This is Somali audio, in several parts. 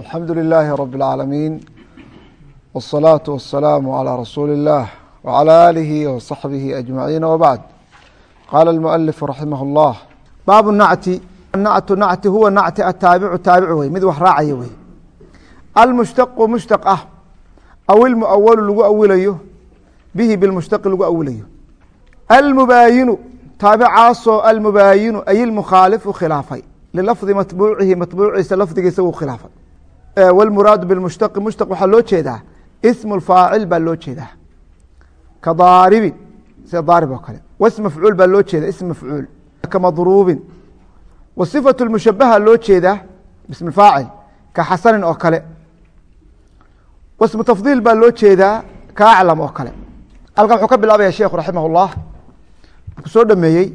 alxamdu lilaahi rab اlcaalamiin wالsalaaةu wasalaamu calىa rasuuli اllah wعalى aalihi waصaxbihi ajmaciin wbacd qaala اlmualifu raximah اllah baabu nacti nactu nacti huwa nacti ataabicu taabic wey mid wax raacaya wey almushtaqu mushtaq ah aw ilmuawalu lagu awilayo bihi bilmushtaqi lagu awilayo almubaayinu taabicaasoo almubaayinu ay ilmukhaalifu khilaafay lilafdi matbuucihi matbuuciisa lafdigiisa wuu khilaafay wاlmuraadu bimushtaqi mushtaq waxaa loo jeedaa ismu faacil baa loo jeedaa. Ka daaribin sida daarib oo kale. Wasm mafcuul baa loo jeeda ism mafcuul. Ka madruubin. Wa sifatu mushabaha loo jeedaa bismi faacil ka xasanin oo kale. Wasmu tafdiil baa loo jeedaa ka aclam oo kale. Halkan wuxuu ka bilaabaya sheekhu raximah اllah ku soo dhameeyey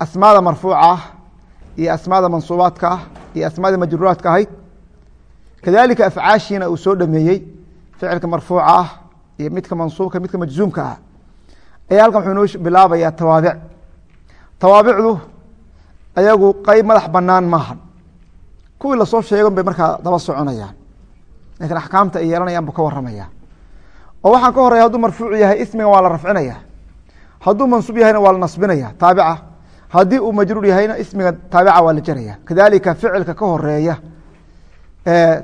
asmaada marfuuca. ah iyo asmaada mansuubaadka ah iyo asmaada majruuraadka ahayd. Kadalika afcaashiina uu soo dhameeyey ficilka marfuuca ah iyo midka mansuubka midka majzuumka ah. Ayaa halkan wuxuu inoo bilaabayaa tawaabic. Tawaabicdu ayagu qeyb madax banaan maaha kuwii la soo sheegan bay markaa daba soconayaan. Lakiin axkaamta ay yeelanayaan buu ka waramaya oo waxaan ka horeya hadduu marfuuc yahay ismiga waa la rafcinaya hadduu mansuub yahayna waa la nasbinaya taabica haddii uu majruur yahayna ismiga taabica waa la jaraya. Kadalika ficilka ka horreeya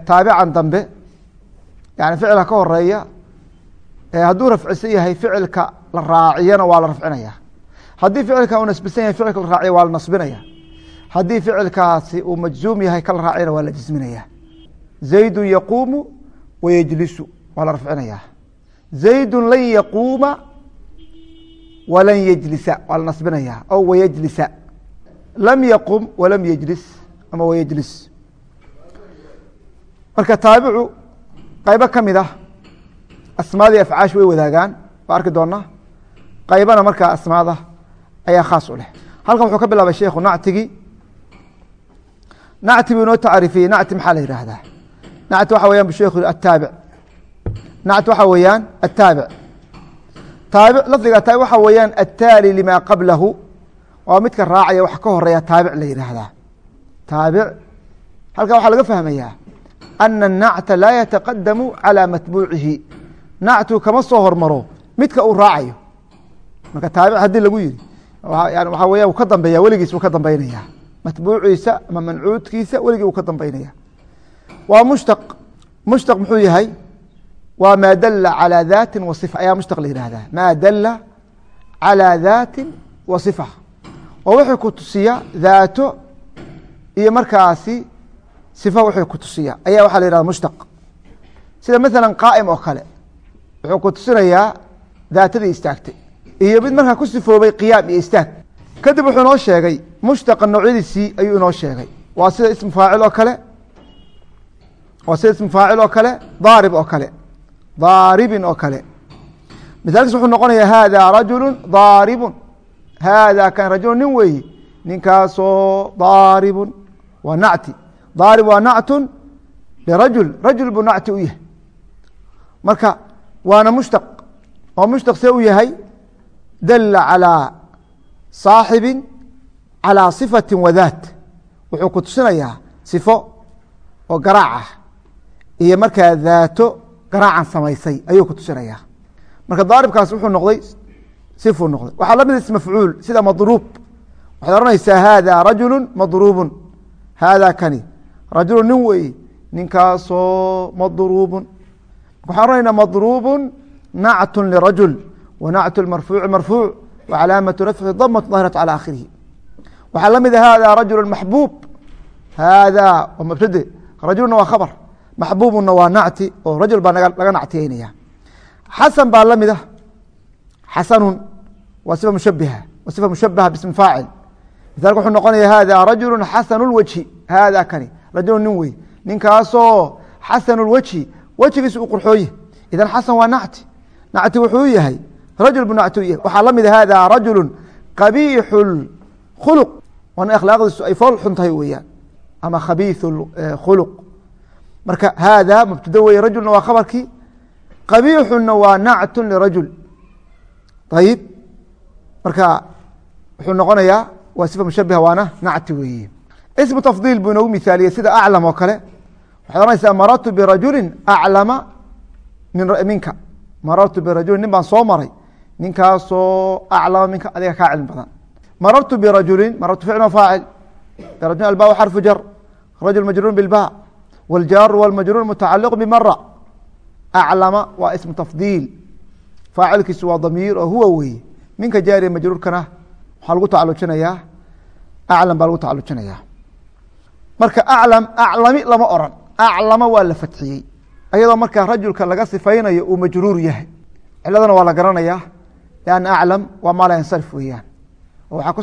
taabican dambe yani ficilka ka horreeya hadduu rafcisan yahay ficilka la raaciyana waa la rafcinaya. Haddii ficilka uu nasbisan yahay ficilka la raaciya waa la nasbinaya. Haddii ficilkaasi uu majzuum yahay ka la raaciyana waa la jisminaya. Zaydu yaquumu wayejlisu waa la rafcinaya. Zaydu lan yaquuma walan yejlisa waa la nasbinaya aw wayejlisa lam yaqum walam yejlis ama wayejlis marka taabicu qaybo ka mid ah asmaadii afcaash way wadaagaan waa arki doonaa qaybana markaa asmaada ayaa khaas u leh. Halkan wuxuu ka bilaabay sheikhu nactigii nacti buu inoo tacriifiyey nacti maxaa la yihahdaa nacti waxa weyan bu sheikhu ataabic nacti waxa weeyaan ataabic taabic lafdiga taabic waxaa weeyaan attaali limaa qablahu. Waa midka raacaya wax ka horreeya taabic la yidhaahdaa taabic halkaa waxaa laga fahmayaa ana anacta laa yataqadamu calaa matbuucihi. Nactu kama soo hormaro midka uu raacayo. Marka taabic haddii lagu yidhi n waxaa weya uu ka dambeeya weligiis uu ka dambeynaya matbuuciisa ama mancuudkiisa weligii uu ka dambeynaya waa mushtaq mushtaq muxuu yahay? waa maa dala calى daati wa صifa ayaa mushtaq la yihahdaa maa dala calى daati wa صifa oo wuxuu ku tusiya daato iyo markaasi sifa wuxuu ku tusiya ayaa waxaa la yihahda mushtaq sida maala qaa'im oo kale wuxuu ku tusinayaa daatadii istaagtay iyo mid markaa ku sifoobay qiyaam iyo istaag kadib wuxuu inoo sheegay mushtaqa noocyadiisii ayuu inoo sheegay waa sida ismu faacil oo kale waa sida ismu faacil oo kale daarib oo kale daaribin oo kale. Miaalkiis wuxuu noqonayaa haadaa rajulu daaribun haadaa kan rajulu nin weeyi ninkaasoo daaribun waa nacti. Daarib waa nactun lirajul rajul buu nacti u yahay. Marka waana mushtaq. Oo mushtaq see u yahay dalla calaa saaxibin calaa sifatin wadaat wuxuu ku tusinayaa sifo oo garaac ah iyo markaa daato garaacan samaysay ayuu ku tusinaya. Marka daaribkaas wuxuu noqday sifuu noqday. Waxaa la mid is mafcuul sida madruub. Waxaad ohanaysaa hada rajulu madruubu hada kani. Rajulu nin weeye ninkaasoo madruubun. Waxaan ohanayna madruubu nactu lirajul wa nactu marfuuci marfuuc wa calaamatu rafci damatu dahiratu calى akhirihi waxaa la mid hada rajulu maxbuub. Hada waa mubtade rajulna waa khabar maxbuubuna waa nacti oo rajul baa laga nactiyeynaya xasan baa la mid ah. Xasanun waa sifa mushabiha waa sifa mushabaha bismi faacil. Misalka wuxuu noqonaya hada rajulu xasanu lwajhi hada kani rajulu nin wey ninkaasoo xasanu lwajhi wejigiisa uu qurxooye idan xasan waa nacti. Nacti wuxuu yahay rajul bu nacti yahay. Waxaa la mid hada rajulu qabiixu khuluq. Waana akhlaaqdiisu ay fool xun tahay weeyaan. Ama khabiiثu khuluq marka hada mubtada wey rajulna waa khabarkii qabiixuna waa nactu lirajul ayib marka wuxuu noqonayaa waa sifa mushabiha waana nacti weeye. Ismu tafdiil buu inoogu mithaaliyey sida aclam oo kale. Waxaad ohanaysaa marartu birajuli aclama minka. Marartu birajulin nin baan soo maray. Ninkaasoo aclama minka adiga kaa cilmi badan. Marartu birajulin marartu ficl faacil. Birajulin alba xarfu jar. Rajul majruur bilba wاljaaru wاlmajruur mutacaliq bimara aclama waa ismu tafdiil faacilkiisu waa damiir oo huwa weye minka jaariya majruurkana waxaa lagu tacalujinayaa aclam baa lagu tacalujinayaa marka aclam aclami lama oran aclama waa la fatxiyey ayadoo markaa rajulka laga sifaynayo uu majruur yahay ciladana waa la garanayaa lanna aclam waa maa la yansarif weeyaan oo waxaa ku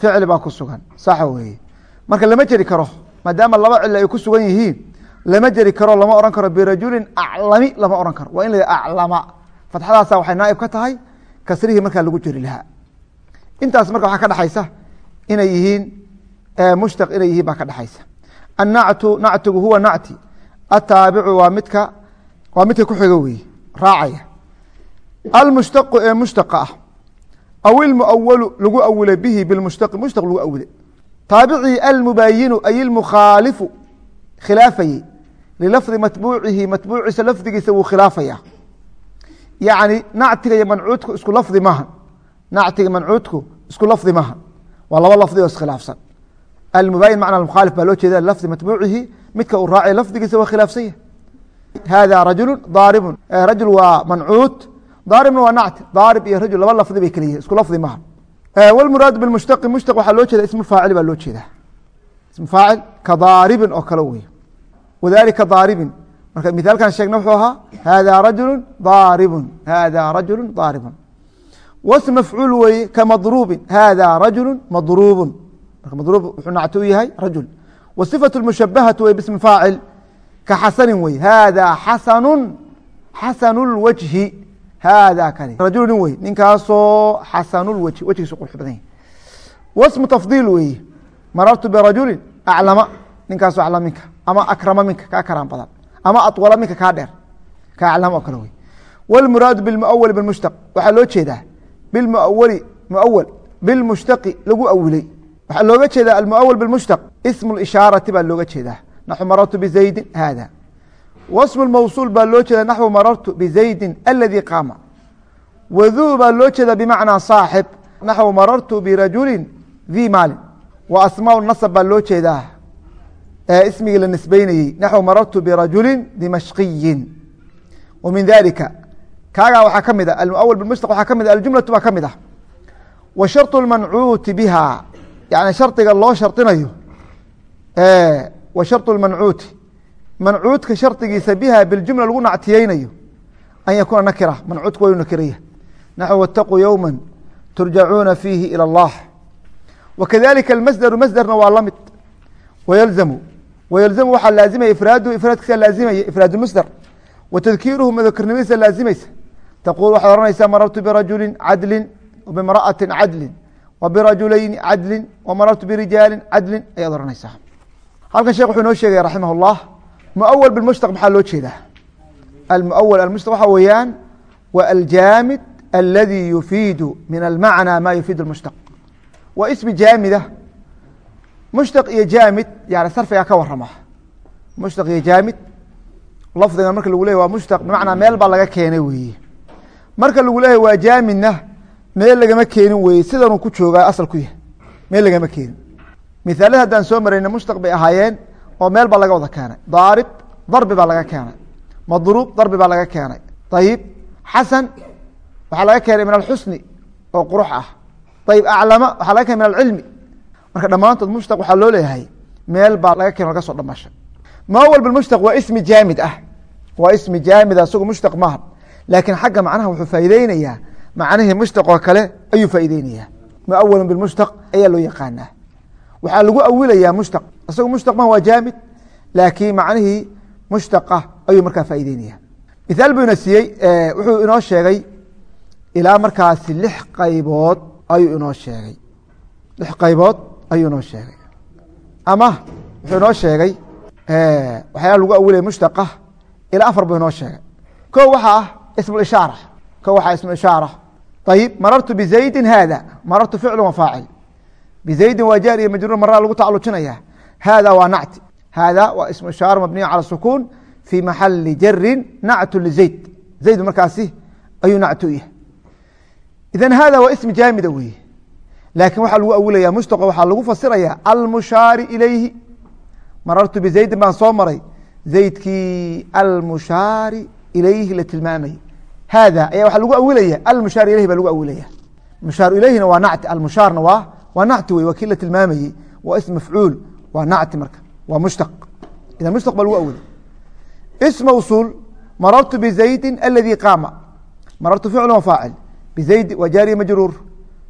ficli baa ku sugan saxa weeye. Marka lama jeri karo maadaama laba cilo ay ku sugan yihiin lama jeri karo lama ohan karo. Birajulin aclami lama ohan karo. Waa in la aclama. Fatxadaasa waxay naaib ka tahay kasrihii markaa lagu jeri lahaa. Intaas marka waxaa ka dhexaysa inay yihiin mushtaq inay yihiin baa ka dhexaysa annactu nactigu huwa nacti ataabicu waa midka waa midka ku xigo weeye raacaya. Almushtaqu ee mushtaqa ah aw ilmuawalu lagu awilay bihi bilmushtaqi mushtaq lagu awilay taabicii almubaayinu ay ilmukhaalifu khilaafayey lilafdi matbuucihi matbuuciisa lafdigiisa wuu khilaafaya yacni nactiga iyo mancuudku isku lafdi maaha nactiga mancuudku isku lafdi maaha waa laba lafdi oo iskhilaafsan almubaayin macna mukhaalif baa loo jeeda lafdi matbuucihi midka uu raacay lafdigiisa waa khilaafsan yahy hada rajulu daaribun rajul waa mancuud daaribna waa nacti daarib iyo rajul laba lafdi bay kala yihiin isku lafdi maaha. Wlmuraadu bimushtaqi mushtaq waxaa loo jeeda ismu faacil baa loo jeeda ismu faacil ka daaribin oo kale wey wadalika daaribin. Marka mithaalkan sheegna wuxuu ahaa hada rajulu daaribun hada rajulu daaribun. Wasm mafcuul weeye kamadruubin hada rajulu madruubun. Marka madruub wuxuu nacti u yahay rajul. Wa sifatu mushabahatu wey bismi faacil ka xasanin wey hada xasanu xasanu lwajhi hada kani rajulu nin wey ninkaasoo xasanulwajhi wejgiisu qurux badan yahy wasmu tafdiil weeye marartu birajulin aclama ninkaasoo aclam minka ama akrama minka kaa karaan badan ama aطwala minka kaa dheer ka aclam oo kale wey wاlmuraadu bimuawali bimushtaq waxaa loo jeedaa bimuawali muawal bilmushtaqi lagu awilay waxaa looga jeedaa almuawal bimushtaq ismu ishaarati baa looga jeedaa naxu marartu bizaydin hada wasmu mawsuul baa loo jeeda naxwu marartu bizaydin aladii qaama waduu baa loo jeeda bimacnaa saaxib naxwu marartu birajulin dii maalin wa asmaa nasab baa loo jeedaa ismigii la nisbeynayey naxwu marartu birajulin dimashqiyin wa min dalika kaagaa waxaa ka mid a almuawal bimushtaq waxaa ka mid a aljumlatu baa ka mid ah wa sharطu lmancuuti biha yani shardiga loo shardinayo wa sharطu lmancuuti mancuudka shardigiisa biha biljumla lagu nactiyeynayo an yakuuna nakira mancuudka waa inu nakiraya naxw wاtaquu yowma turjacuuna fiihi ilى اllah wakadalika almasderu masderna waa la mid wayalzamu wayalzamu waxaa laazimaya ifraadu ifraadkiisa laazimaya ifraad masder wa tadkiiruhu madakarnimadiisa laazimaysa taquul waxaad ohanaysaa marartu birajuli cadli bimra'ati cadli wa birajulayni cadli wa marartu birijaalin cadlin ayaad ohanaysaa halkan shekh wuxuu inoo sheegaya raximah اllah muawal bimushtaq maxaa loo jeedaa almuawal almushtaq waxaa weeyaan wa aljaamid aladi yufiidu min almacnى ma yufiid اmushtaq waa ismi jaamida mushtaq iyo jaamid yani sarfigaa ka warama mushtaq iyo jaamid lafdigan marka lagu leeyay waa mushtaq bimacnaa meel baa laga keenay weeye marka lagu leeyahy waa jaamidna meel lagama keenin weeye sidanuu ku joogaa asal ku yahay meel lagama keenin mithaalada haddaan soo marayna mushtaq bay ahaayeen oo meel baa laga wada keenay. Daarib darbi baa laga keenay. Madruub darbi baa laga keenay. Ayib xasan waxaa laga keenay min alxusni oo qurux ah. Ayib aclama waxaa laga keenay min alcilmi. Marka dhammaantood mushtaq waxaa loo leeyahay meel baa laga keen laga soo dhamashay muawal bimushtaq waa ismi jaamid ah. Waa ismi jaamid isagu mushtaq maaha laakiin xagga macnaha wuxuu faaideynayaa macnihii mushtaq oo kale ayuu faaideynayaa muawal bimushtaq ayaa loo yaqaanaa. Waxaa lagu awilayaa mushtaq isagu mushtaq ma waa jaamid laakiin macnihii mushtaqah ayuu markaa faa'ideynaya mithaal buu ina siiyey wuxuu inoo sheegay ilaa markaasi lix qaybood ayuu inoo sheegay. Lix qaybood ayuu inoo sheegay. Ama wuxuu inoo sheegay waxyaala lagu awilaya mushtaqah ilaa afar buu inoo sheegay. Ko waxaa ah ismu ishaara. Ko waxaa ismu ishaara. Ayib marartu bizaydin hada marartu ficlu wa faacil. Bizaydin waa jaar iyo majruur hada waa nacti hada waa ismu ishaaro mabniya calى sukuun fi maxali jarin nactu lizayd zayd markaasi ayuu nactu u yahay idan hada waa ismi jaamida weeye laakiin waxaa lagu awilaya mushtaqo waxaa lagu fasiraya almushaari ilayhi marartu bizaydin baan soo maray zaydkii almushaari ilayhi la tilmaamay hada ayaa waxaa lagu awilaya almushaar ilayhi baa lagu awilaya mushaaru ilayhina waa nacti almushaarna waa waa nacti wey waa kii la tilmaamayey waa ism mafcuul waa nacti marka. Waa mushtaq idan mushtaq baa lagu awilay ism mawsuul marartu bizaydin aladi qaama. Marartu ficlu wa faacil. Bizayd waa jaariya majruur.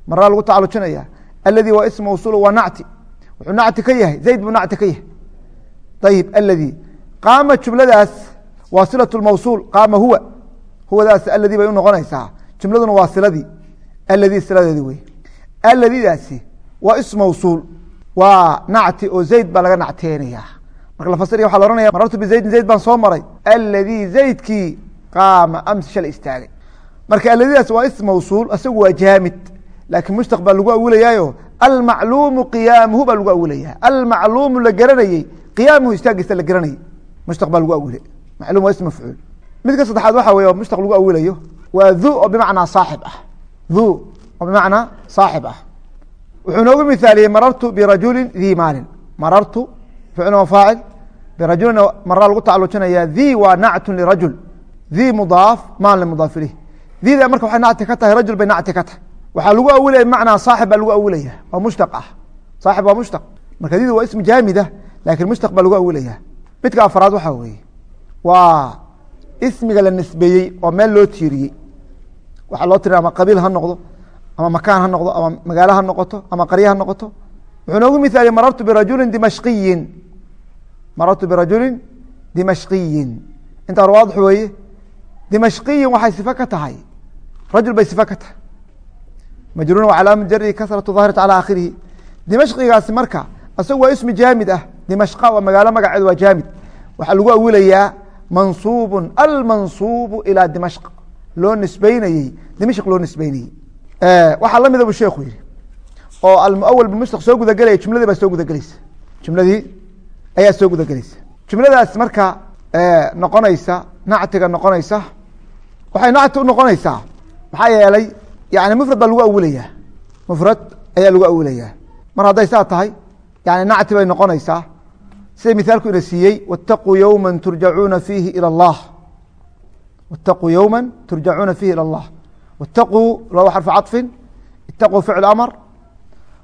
Maraa lagu tacalujinaya aladi waa ism mawsuul waa nacti. Wuxuu nacti ka yahay. Zayd buu nacti ka yahay. Ayib aladi qaama jumladaas waa silaة mawsuul. Qaama huwa. Huwadaas aladi bay u noqonaysaa. Jumladuna waa siladii. Aladi siladeedi wey. Aladidaasi waa ism mawsuul waa nacti oo zayd baa laga nacteynaya marka la fasiraya waxa la ohanaya marartu bizaydin zayd baan soo maray. Aladi zaydkii qaama amsi shalay istaagay. Marka aladidaas waa ism mawsuul isagu waa jaamid. Laakiin mushtaq baa lagu awilayaayo almacluumu qiyaamuhu baa lagu awilaya almacluumu la garanayey qiyaamuhu istaagiisa la garanayay mushtaq baa lagu awilay macluum waa ism mafcuul. Midka saddexaad waxa weye mushtaq lagu awilayo waa dhu oo bimacnaa saaxib ah. Dhu oo bimacnaa saaxib ah wuxuu noogu mithaaliyey marartu birajulin dhi maalin. Marartu ficl faacil birajulin maraa lagu tacalujinaya dhi waa nactun lirajul dhi mudaaf maalin mudaaf ilih marka waxay nacti ka tahay rajul bay nacti ka tahay. Waxaa lagu awilaya bimacnaa saaxib baa lagu awilaya waa mushtaq ah. Saaxib waa mushtaq. Marka dhida waa ism jaamid laakiin mushtaq baa lagu awilaya midka afraad waxaa weeye. Waa ismiga la nisbeeyey oo meel loo tiiriyey. Waxaa loo tiri ama qabiil ha noqdo ama makaan ha noqdo ama magaalo ha noqoto ama qarya ha noqoto. Wuxuu noogu mithaaliyey marartu birajulin dimashqiyin. Marartu birajulin dimashqiyin. Intaa hor waadix weeye dimashqiyin waxay sifo ka tahay. Rajul bay sifo ka tahay. Majruun wa calaama jari kasratu daahirati calى akhirihi dimashqigaasi marka isagu waa ismi jaamid ah. Dimashqa waa magaalo magaceed waa jaamid. Waxaa lagu awilayaa mansuubu almansuubu ilaa dimashq. Loo nisbeynayey dimashq loo nisbeynayey waxaa lamida bu sheekhu yihi oo almuawal bimushtaq soo gudagelaya jumladii baa soo gudagelaysa jumladii ayaa soo gudagelaysa jumladaas marka noqonaysa nactiga noqonaysa waxay nacti u noqonaysaa maxaa yeelay yani mufrad baa lagu awilaya mufrad ayaa lagu awilayaa mar hadday saa tahay yani nacti bay noqonaysaa sida mithaalku ina siiyey wاtaquu yowma turjacuuna fiihi ilى اllah wاtaquu yowma turjacuuna fiihi ilى اllah wاtaquu laba xarfu caطfin itaquu ficl amr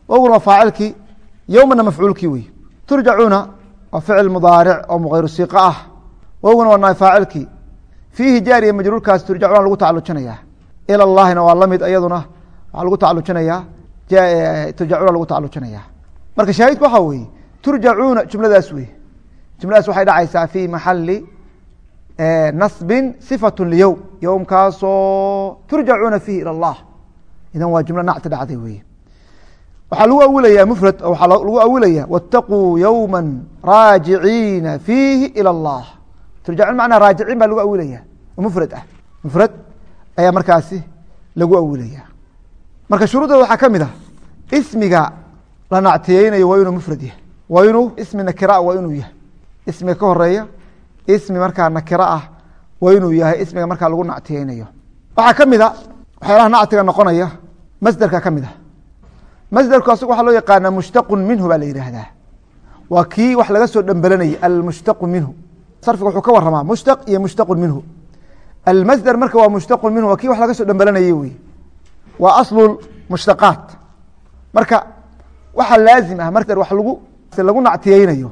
wawun waa faacilkii yowmana mafcuulkii wey turjacuuna waa ficil mudaaric oo mukayru siiqa ah wowna waa naay faacilkii fiihi jaariya majruurkaas turjacuuna lagu tacalujinayaa ila llahina waa la mid iyaduna waxaa lagu tacalujinayaa turjacuuna lagu tacalujinayaa marka shaahidku waxaa weeye turjacuuna jumladaas wey jumladaas waxay dhacaysaa fii maxali nasbin صifaة lyowm yowmkaasoo turjacuuna fiihi ilى اllah idan waa jumlo nacti dhacday wey waxaa lagu awilaya mfrad waxaa lagu awilaya wاtaquu yowma raajiciina fiihi ilى اllah turjacuun macnaa raajiciin baa lagu awilaya mfrad ah mfrad ayaa markaasi lagu awilaya marka shuruudooda waxaa ka mid ah ismiga la nactiyeynayo waa inuu mfrad yahay waa inuu ismi nakira waa inuu yahay ismiga ka horeeya ismi markaa nakira ah waa inuu yahay ismiga markaa lagu nactiyeynayo waxaa ka mid a waxyaalaha nactiga noqonaya masderka ka mid a masderku asagu waxaa loo yaqaana mushtaqu minhu baa la yidhaahdaa. Waa kii wax laga soo dhembelanayay almushtaqu minhu. Sarfiga wuxuu ka waramaa mushtaq iyo mushtaqu minhu. Almasder marka waa mushtaqu minhu waa kii wax laga soo dhembelanayay wey. Waa aslu mushtaqaat. Marka waxaa laazim ah masder wax lagu lagu nactiyeynayo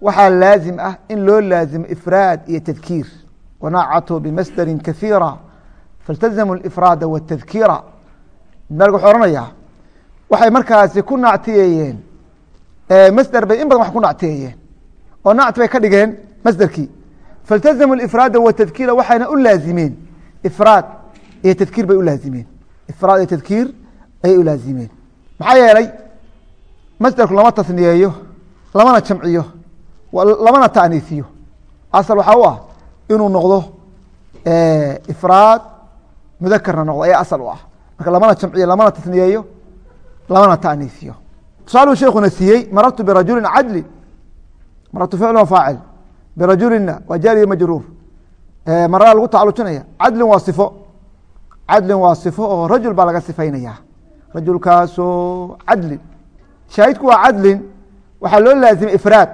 waxaa laazim ah in loo laazimo ifraad iyo tadkiir. Wanacatu bimasderi kahiira faltazamu ifraada wاtadkiira maalk wuxuu waxay markaasi ku nactiyeeyeen masder bay in badan wax ku nactiyeeyeen oo nacti bay ka dhigeen masderkii faltazamu ifraada watadkiira waxayna u laazimeen. Ifraad iyo tadkiir bay u laazimeen. Ifraad iyo tadkiir ayay u laazimeen. Maxaa yeelay masderku lama tasniyeeyo lamana jamciyo lamana taaniisiyo asal waxaa u ah inuu noqdo ifraad mudakarna noqdo ayaa asal u ah. Marka lamana jamciyo lamana tasniyeeyo lamana taaniisiyo tusaaluu sheekuna siiyey marartu birajulin cadlin marartu ficl wa birajulina waa jaariya majruur. Marada lagu tacalujinaya cadlin waa sifo. Cadlin waa sifo oo rajul baa laga sifaynaya rajulkaasoo cadlin shaahidku waa cadlin. Waxaa loo laazimay ifraad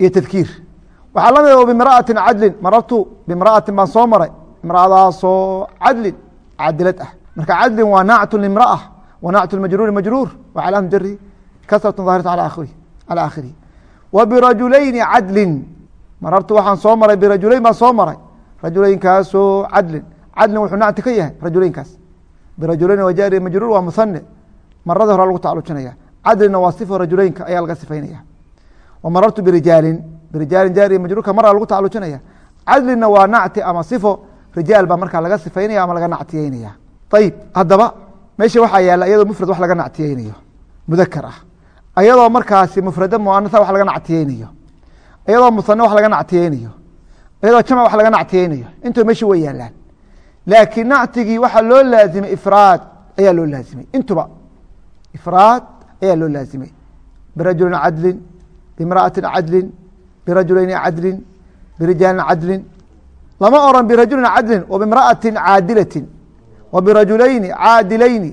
iyo tadkiir. Waxaa la mid o bimra'atin cadlin marartu bimra'atin baan soo maray imra'adaasoo cadlin cadilad ah. Marka cadlin waa naactu limra'a wa naactu majruuri majruur wa calaam jari kasratu daahirata ala aakhirihi wa birajulayni cadlin marartu waxaan soo maray birajulayn baan soo maray rajulaynkaasoo cadlin. Cadlin wuxuu nacti ka yahay rajulaynkaas. Birajulayn waa jaari majruur waa musane marada hore lagu tacalujinaya cadlina waa sifo rajulaynka ayaa laga sifaynaya marartu birijaalin birijaalin jaari majruurka mara lagu tacalujinaya cadlina waa nacti ama sifo rijaal baa markaa laga sifaynaya ama laga nactiyeynaya ayib haddaba meesha waxaa yaalla iyadoo mufrad wax laga nactiyeynayo mudakar ah ayadoo markaasi mufrada muanasa wax laga nactiyeynayo iyadoo musane wax laga nactiyeynayo iyadoo jamc wax laga nactiyeynayo intuu meshi way yaalaan laakiin nactigii waxaa loo laazimay ifraad ayaa loo laazimay intuba ifraad ayaa loo laazimay birajulin cadlin bimra'atin cadlin birajulayni cadlin birijaalin cadlin lama oran birajulin cadlin wa bimra'atin caadilatin wa caadilayni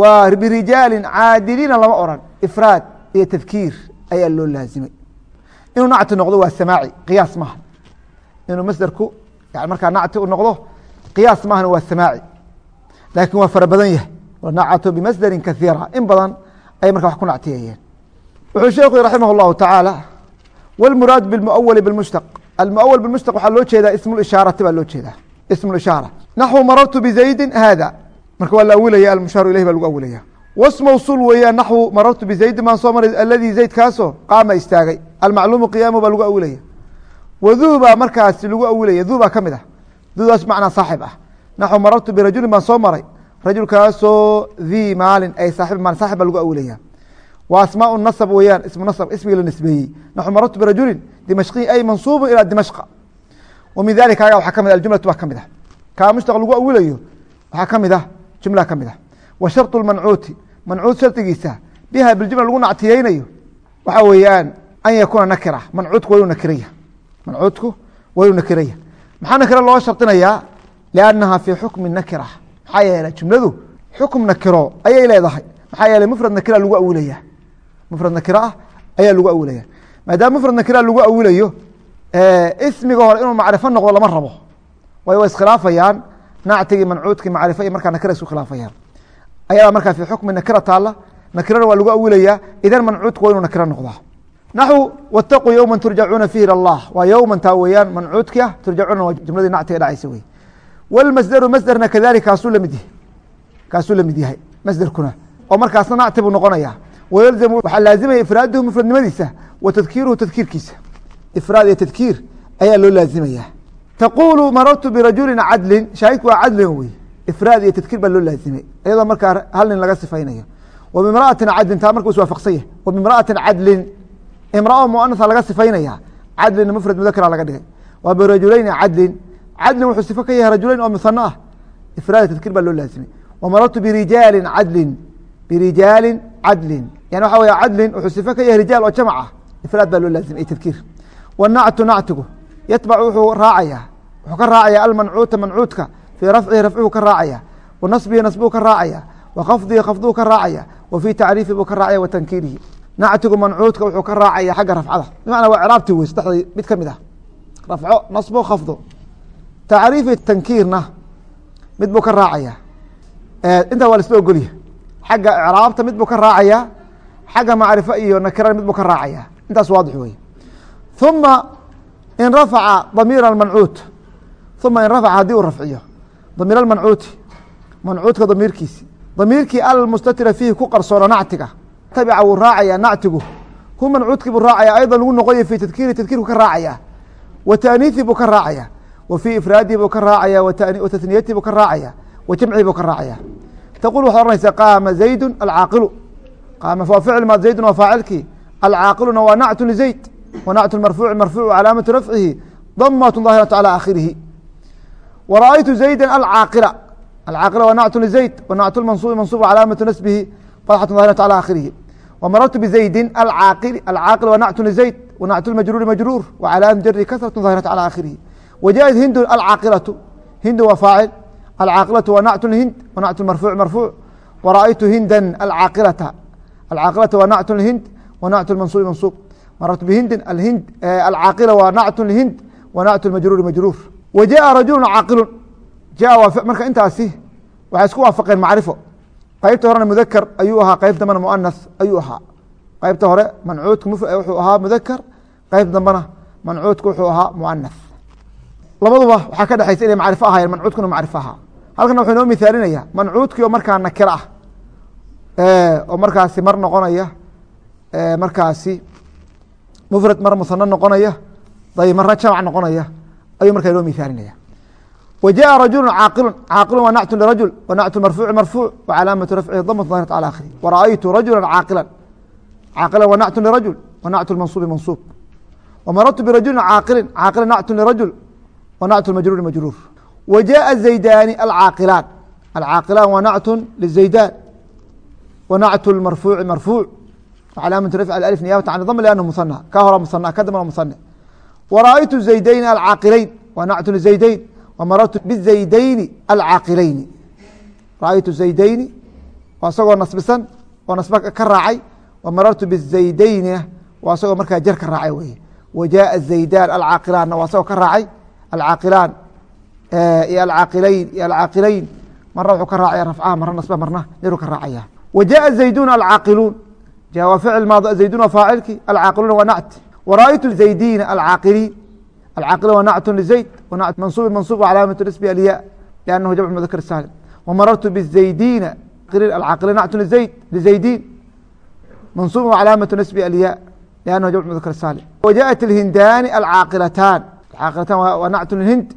wa birijaalin caadiliina lama oran ifraad iyo tadkiir ayaa loo laazimay inuu nacti noqdo waa samaaci qiyaas maha inuu masderku yani markaa nacti u noqdo qiyaas mahana waa samaaci laakiin waa fara badan yahay wanacatu bimasderin kaiira in badan ay marka wax ku nactiyayeen wuxuu sheekhu raximah اllahu tacaala wاlmuraad bimuawali bimushtaq almuawal bimushtaq waxaa loo jeedaa ismu ishaarati baa loo jeedaa. Ismu ishaara. Naxwu marartu bizaydi haada. Marka waa la awilaya almushaaru ilayh baa lagu awilaya. Was mawsuul weeyaan naxwu marartu bizaydin baan soo maray aladii zayd kaasoo qaama istaagay. Almacluumu qiyaamu baa lagu awilaya. Waduu baa markaasi lagu awilaya. Duu ka mid ah. Duudaas macnaa saaxib ah. Naxwu marartu birajulin baan soo maray. Rajulkaasoo dii maalin ay saaib maalin saaxib baa lagu awilaya wa asmaa nasab weeyaan ismu nasab ismigii la nisbeeyey. Naxwu marartu birajulin dimashqi ay mansuubu ilaa dimashqa. Wa min dalika kaaga waxaa ka mid ah aljumlatu baa ka mid ah. Kaa mushtaq lagu awilayo waxaa ka mid ah jumla ka mid ah. Wa sharطu mancuuti mancuud shardigiisa biha biljumla lagu nactiyeynayo waxaa weeyaan an yakuuna nakira mancuudku waa inuu nakiraya. Mancuudku waa inuu nakiraya. Maxaa nakiro loo shardinayaa liannaha fii xukmi nakira. Maxaa yeeley jumladu xukm nakiro ayay leedahay. Maxaa yeeley mufrad nakira lagu awilaya mufrad nakir ah ayaa lagu awilaya maadaama mufrad nakira lagu awilayo eh, ismiga hore inuu macrifo noqdo lama rabo. Waayo waa iskhilaafayaan naactigii mancuudkii macrifo iyo markaa nakira isku khilaafayaan. Ayadaa markaa fi xukmi nakira taalla. Nakirana waa lagu awilayaa idan mancuudku waa inuu nakira noqdaa naxu wataquu yowma turjacuuna fihi il waa yowman taa weeyaan mancuudkii ah turjacuuna waa jumladii nactiga dhacaysa wey wlmasderu masderna kadalik kaasuu la mid yahay. Kaasuu la mid yahay masderkuna oo markaasna nacti buu noqonaya wayalzamu waxaa laazimaya ifraaduhu mufradnimadiisa wa tadkiiruhu tadkiirkiisa ifraad iyo tadkiir ayaa loo laazimaya taqulu marartu birajulin cadlin shaahidku waa cadlin wey ifraad iyo tadkiir baa loo laazimay iyadoo markaa hal nin laga sifaynayo wa bimra'atin cadlin taa marka is waafaqsan yahay wa bimra'atin cadlin imraa muanasa laga sifaynaya cadlina mufrad mudakra laga dhigay wa birajulayni cadlin cadlin wuxuu sifo ka yahay rajulayn oo musano ah ifraad tadkiir baa loo laazimay wa marartu birijaalin cadlin birijaalin cadlin yani waxa wey cadlin wuxuu sifo ka yahay rijaal oo jamac ah ifraad baa loo laazimay tadkiir. Wanactu nactigu yatbac wuxuu raacaya wuxuu ka raacaya almancuuta mancuudka fii rafcihi rafcuhu ka raacaya wa nasbuu ka raacaya wa khafdihi ka raacaya wa tacriifi buu ka raacaya wa nactigu mancuudka wuxuu ka raacaya xagga rafcada. Bimacnaa waa ciraabti wey saddexdii mid ka mid ah. Rafco nasbo khafdo tacriifi tankiirna mid buu ka raacaya intaa waa laisla ogolya xagga icraabta mid buu ka raacaya xagga macrifo iyo nakirana mid buu ka raacaya. Intaas waadix wey uma in rafaca damiira mancuud uma in rafaca haddii uu rafciyo. Damiir almancuuti mancuudka damiirkiisi. Damiirkii almustatira fiihi ku qarsoona nactiga. Tabica wuu raacaya nactigu. Hu mancuudkii buu raacaya aydan lagu noqoya fi tadkiiri tadkiirku ka raacaya. Wa taaniiثi buu ka raacaya. Wa fii ifraadihi buu ka raacaya. Wa taniyatihi buu ka raacaya. Wa jamcihi buu ka raacaya. Taqul waxad ohanaysaa qaama zaydu alcaaqilu qaama waa ficil maad zaydun waa faacilkii alcaaqiluna waa nactu lizayd wa nactu marfuuci marfuucu calaamatu rafcihi damat ظaahiraة calى aakhirihi wa ra'aytu zayda alcaaqila alcaaqila waa nactu lizayd wa nactu mansubi mansubu calaamatu nasbihi fadxatu ظaahiraة calى aakhirihi وmarرtu بزaydi alcaaqili alcaaqil wa nactu لزayd wa nactu اmajruuri majruur وcalaam jari kasraة ظahirat calى akhirihi وjaءat hindu alcaaqilaةu hindu waa faacil alcaaqilaةu wa nactu hind wa nactu marfuuc marfuuc waraأytu hinda alcaaqilata alcaaqilata wa nactu hind wa nactu mansuubi mansuub marartu bhindin hind alcaaqila wa nactu hind wa nactu majruuri majruur wa jaءa rajulu caaqilu waa marka intaasi waxay isku waafaqeen macrifo qaybta horena mudakr ayuu ahaa qayb dambena muanas ayuu ahaa qaybta hore mancuudka wuxuu ahaa mudakr qayb dambena mancuudka wuxuu ahaa muanas labaduba waxaa ka dhexaysa inay macrifo ahaayeen mancuudkuna macrifo oo markaasi mar noqonaya markaasi mufrad mar musano noqonaya ayb marna jamc noqonaya ayuu markaa inoo mithaalinaya و jaءa rajulu caaqilu caaqilu wa nactu lirajul wa nactu marfuuci marfuuc wa calaamatu rafcihi damatu dahirat calى akhiri waraأytu rajula caaqila caaqila wa nactu lirajul wa nactu mansuubi mansuub وmarartu birajuli caaqili caaqila nactu lirajul wa nactu majruuri majruur wa jaءa zaydaani alcaaqilaan alcaaqilaan wa nactu lizaydaan wa nactu marfuuci marfuuc wcalaamatu rafci alif niyabata can dam lanhu musanى ka hora musanى ka dambana musane waraأytu zaydayni alcaaqilayn wa nactu lizaydayn وmarartu bزaydayni alcaaqilayni raأytu zaydayni waa isagoo nasbisan oo nasb ka raacay وmarartu bزaydayni waa isagoo markaa jar ka raacay weye wa jaءa zaydan alcaaqilaanna waa isagoo ka raacay alcaaqilaan iyo alcaaqilayn iyo alcaaqilayn marna wuxuu ka raacaya rafcaha marna nasba marna jaruu ka raacaya wa jaءa zaydun alcaaqiluun ja waa ficil maad zaydun waa faacilki alcaaqiluuna waa nact waraأytu zaydina alcaaqiliin الcاaqل و nعت لزayd maنصوب maنصوب cلاamaة نسب الyاء لأنه جمع مذkر sاlم وmarرت bالزaydيna الcاaqل nعت لزayd لزaydين maنصوب cلاamaة نسب الyاء لأنه جمع مذkر sاlم وجاءت الهindاni الcاaqلتاn cاaqلتاn waa nعت الhind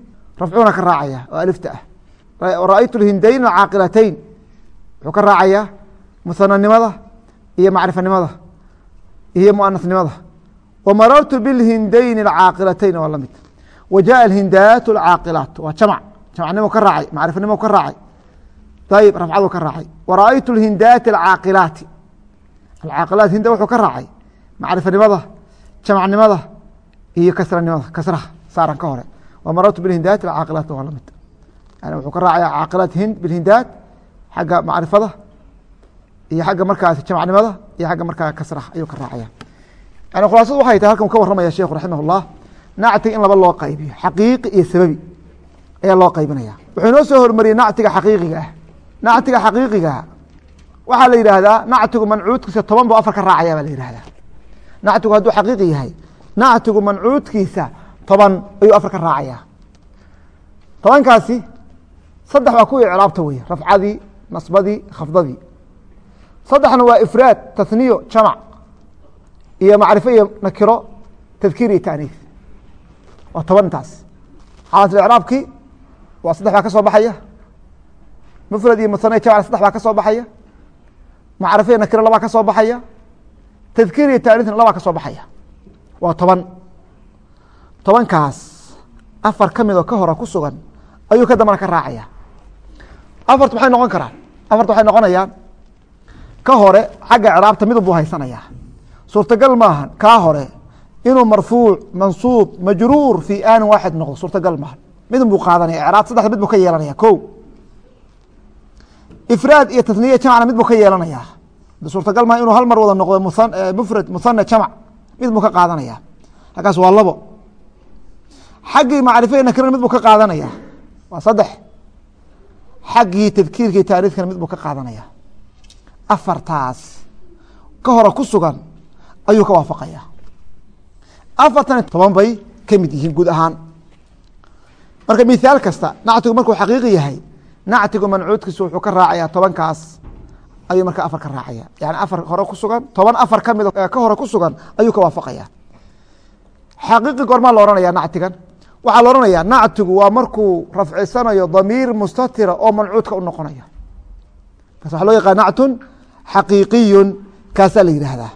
rafcuna ka raacaya oo alifta ah رأytu الhindayn الcاaqلتayn wuxuu ka raacaya musananimada iyo macrifanimada iyo muanasnimada. Wa bilhindayn alcaaqilatayn waa la mid wa jaءa alcaaqilaat waa jamc jamcnimo ka raacay macrifanimo ka raacay. Ayib rafcadu ka raacay. Wa raأaytu alcaaqilaati alcaaqilaat hinda wuxuu ka raacay. Macrifanimada jamcnimada iyo kasranimada kasraha saaran ka hore. Wa marartu alcaaqilaat waa la mid yani wuxuu ka raacaya caaqilaat hind bilhindaat xagga macrifada iyo xagga markaas jamcnimada iyo xagga markaa kasraha ayuu ka raacaya. Yani khulaasadu waxay tahay halkan ka warramaya sheikhu raximah اllah nactiga in laba loo qaybiyo xaqiiqi iyo sababi ayaa loo qaybinaya wuxuu inoo soo hormariyey nactiga xaqiiqiga ah. Nactiga xaqiiqigaa waxaa la yidhaahdaa nactigu mancuudkiisa toban bu afar ka raacaya baa la yihahdaa nactigu hadduu xaqiiqi yahay nactigu mancuudkiisa toban ayuu afar ka raacaya tobankaasi saddex waa kuwii icraabta wey rafcadii nasbadii khafdadii saddexna waa ifraad tahniyo jamac. Iyo macrifo iyo nakiro tadkiir iyo taaniis waa tobantaas. Xaalatcraabkii waa saddex baa ka soo baxaya. Mufrad iyo musane jamc saddex baa ka soo baxaya. Macrifo iyo nakiro labaa ka soo baxaya. Tadkiir iyo taaniisna labaa ka soo baxaya. Waa toban. Tobankaas afar ka midoo ka hora ku sugan ayuu ka dambana ka raacaya. Afartu maxay noqon karaan? Afartu waxay noqonayaan ka hore xagga craabta midun buu haysanayaa. Suurtagal maaha kaa hore inuu marfuuc mansuub majruur fi aanin waaxid noqdo suurtagal maaha midun buu qaadanaya icraab saddexda mid buu ka yeelanaya ko ifraad iyo tasniya jamcna mid buu ka yeelanaya suurtagal maaha inuu hal mar wada noqdo mufrad musane jamc mid buu ka qaadanaya. Halkaas waa labo. Xaggii macrifo nakirana mid buu ka qaadanaya. Waa saddex. Xaggii tadkiirkii taariiskana mid buu ka qaadanaya afartaas. Ka hore ku sugan ayuu ka waafaqaya afartan toban bay ka mid yihiin guud ahaan. Marka mithaal kasta nactigu markuu xaqiiqi yahay nactigu mancuudkiisu wuxuu ka raacaya tobankaas ayuu marka afar ka raacaya yani afar hore ku sugan toban afar ka mid ka hore ku ayuu ka waafaqaya xaqiiqi goormaa la ohanaya nactigan. Waxaa la ohanaya nactigu waa markuu rafcisanayo damiir mustatira oo mancuudka u noqonaya. Kaas waxa loo yaqaan nactun xaqiiqiyun kaasaa la yidhaahdaa.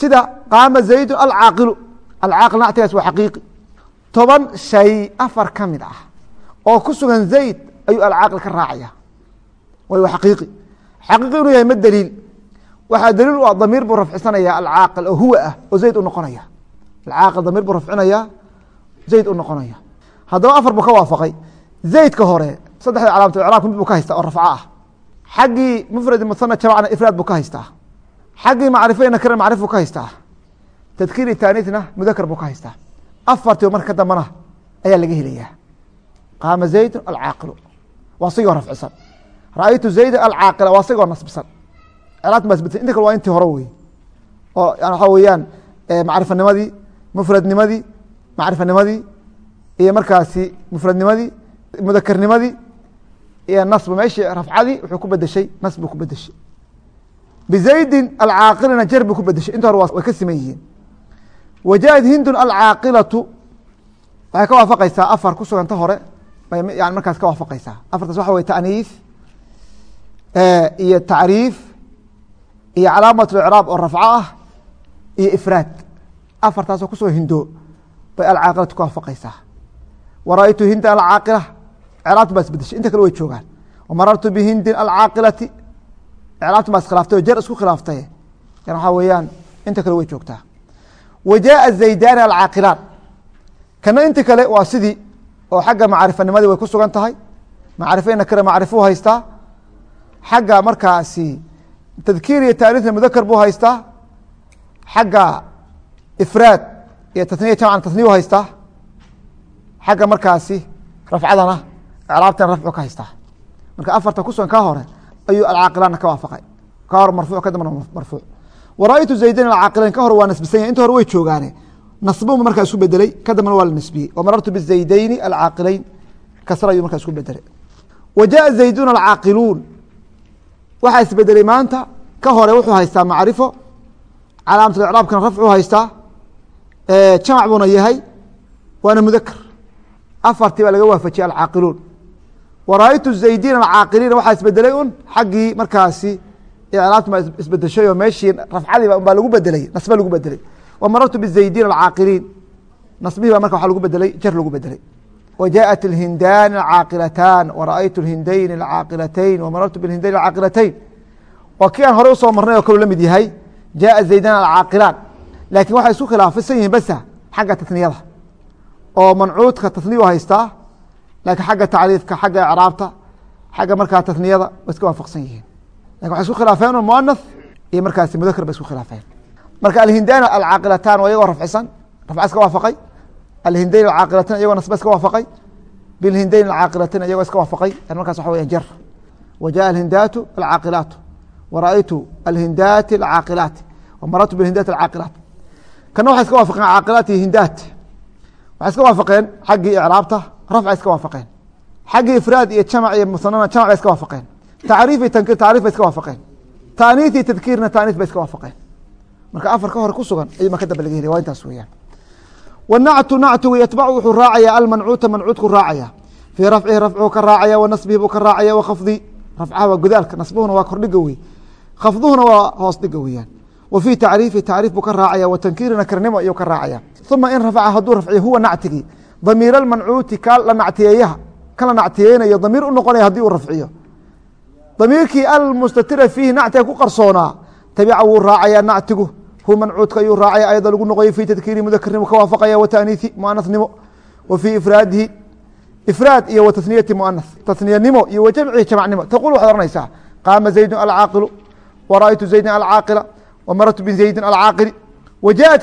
Sida qaama zaydu alcaaqilu alcaaqil nactigaas waa xaqiiqi toban shay afar ka mid ah oo ku sugan zayd ayuu alcaaqil ka raacaya. Way waa xaqiiqi. Xaqiiqi inuu yahay ma daliil. Waxaa daliil u ah damiir buu rafcisanaya alcaaqil oo huwa ah oo zayd u noqonaya. Alcaaqil damiir buu rafcinaya zayd u noqonaya. Haddaba afar buu ka waafaqay. Zaydka hore saddexda calaamatu icraabka mid buu ka haystaa oo rafco ah xaggii mufradi musana jamacna ifraad buu ka haystaa. Xaggii macrifo nakira macrif buu ka haystaa. Tadkiiri taaniithna mudakar buu ka haystaa. Afartii marka ka dambana ayaa laga helayaa. Qaama zaydun alcaaqilu waa sigoo rafcisan. Ra'aytu zayda alcaaqila waa sigoo nasbisan. Craabta isbeddel inta kale waa intii hore wey oo waxaa weeyaan macrifanimadii mufradnimadii macrifanimadii iyo markaasi mufradnimadii mudakarnimadii iyo nasb meeshii rafcadii wuxuu ku bedeshay nasb buu ku bedeshay bizaydin alcaaqilina jar buu ku bedeshay inta hore way ka siman yihiin. Wajaءat hindun alcaaqilatu waxay ka waafaqaysaa afar ku suganta hore bay yani markaas ka waafaqaysaa. Afartaas waxa wey taaniif iyo tacriif iyo calaamat icraab oo rafco ah iyo ifraad. Afartaasoo ku soo hindo bay alcaaqilatu ka waafaqaysaa. Wara-ytu hinda alcaaqila craabtu baa isbedeshay inta kale way joogaan wamarartu bihindin alcaaqilati craabtu baa iskhilaaftay oo jar isku khilaaftay yan waxaa weeyaan inta kale way joogtaa wa jaءa alcaaqilaan kana inti kale waa sidii oo xagga macrifanimadii way ku sugan tahay macrifo nakira macrifuu haystaa xagga markaasi tadkiir iyo taaniithna mudakar buu haystaa xagga ifraad iyo taniya jamcan tasniyu haystaa xagga markaasi rafcadana icraabtana rafcu ka haystaa marka afarta kusugan ka hore ayuu alcaaqilaanna ka waafaqay ka hor marfuuc ka marfuuc wara-ytu zaydayn alcaaqilayn ka hore waa nasbisan yahy inta hore way joogaane nasbuma markaa isku bedelay ka waa la nasbiyey wamarartu bizaydayni alcaaqilayn kasra ayuu markaa isku bedelay wa zaydun alcaaqiluun waxaa isbedelay maanta ka hore wuxuu haystaa macrifo calaamat icraabkana rafcu haystaa jamac buuna yahay waana mudakr afartii baa laga waafajiyey alcaaqiluun wara-aytu zaydiin alcaaqiliina waxaa isbedelay un xaggii markaasi icraabti baa isbedeshay oo meeshii rafcadii baa lagu bedelay nasbe lagu bedelay wamarartu bizaydiin alcaaqiliin nasbihii baa marka waa lagu bedelay jar lagu bedelay وجاءت الهindاn الcاaqلتاn وraأyت الhindayn الcاaqلتين وmarرtu bالhindayn الcاaqلتين waa kii aan hore usoo marnay oo kalu la mid yahay jaءa زaydan alcاaqilاn lakin waxay isku khilaafsan yihin basa xagga tatniyada oo mancuudka tatniyu haystaa laakiin xagga tacriifka xagga icraabta xagga markaa tatniyada way iska waafaqsan yihiin. Lakin waxay isku khilaafeen muanath iyo markaasi mudakr bay isku khilaafeen. Marka alhindayn alcاaqilatan waa iyagoo rafcisan rafca iska waafaqay. Alhindayn alcaaqilatin iyagoo nasbe iska waafaqay. Bilhindayn alcaaqilatin iyagoo iska waafaqay. Markaas waxa weya jar. Wa alhindaatu alcaaqilaatu wara-aytu alhindaati alcaaqilaati wamarartu bilhindaati alcaaqilaat kana waxay iska waafaqeen caaqilaat iyo hindaat waxay iska waafaqeen xaggii icraabta rafca iska waafaqeen xaggii ifraad iyo jamac iyo musanana jamac bay iska waafaqeen tacriif iyo tankir tacriif bay iska waafaqeen taaniis iyo tadkiirna taaniis bay iska waafaqeen marka afar ka hore ku sugan ayuu ma ka damba laga helay waa intaas weeyaan wnactu nactugu yatbacu wuxuu raacaya almancuuta mancuudku raacaya fii rafcihi rafcuhu ka raacaya wa buu ka raacaya wakafdi rafcaha waa godaalka nasbuhuna waa kordhiga wey khafduhuna waa hoos weeyaan wa tacriifi tacriif buu ka raacaya wa nakirnimo ayuu ka raacaya uma in rafaca hadduu rafciyo huwa nactigii damiir almancuuti ka la nactiyeeyaha kan la nactiyeynayo damiir u noqonaya haddii uu rafciyo. Damiirkii almustatira fiihi nactiga ku qarsoonaa tabica wuu raacaya nactigu hu mancuudka ayuu raacaya ayada lagu noqoyo fi tadkiiri mudakarnimo ka waafaqaya wa taaniihi muanasnimo wa fii ifraadihi ifraad iyo wa tasniyati muanas iyo wa jamcihi taqul waxaad ohanaysaa qaama zaydun alcaaqilu wara-aytu zaydin alcaaqila wamarartu bizaydin alcaaqili wa jaءat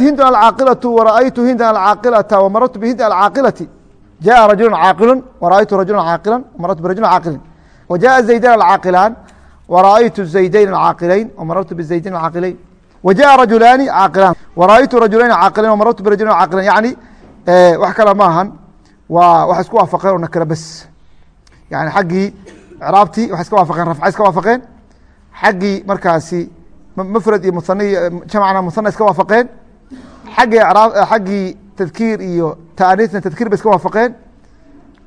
hindun alcaaqilatu wara-aytu hindan alcaaqilata wamarartu bihindin alcaaqilati jaءa rajulu caaqilu wara-aytu rajula caaqila wamarartu birajulin caaqilin wa jaءa zaydan alcaaqilaan wara-aytu zaydayn alcaaqilayn wamarartu bizaydayn alcaaqilayn وجاء رaجuلaaنi cاaqلaan وraأytu rajulayni cاaqلayn وmarartu برajuلayn cاaqلayn yaعni wax kale maahan waa waxay isku waafaqeen oo nakira bes yani xaggii craabtii waxay iska waafaqeen rafca iska waafaqeen xaggii markaasi mfrad iyo musan jamcna musana iska waafaqeen xaggii xaggii tadkiir iyo taaniisna tadkiir bay iska waafaqeen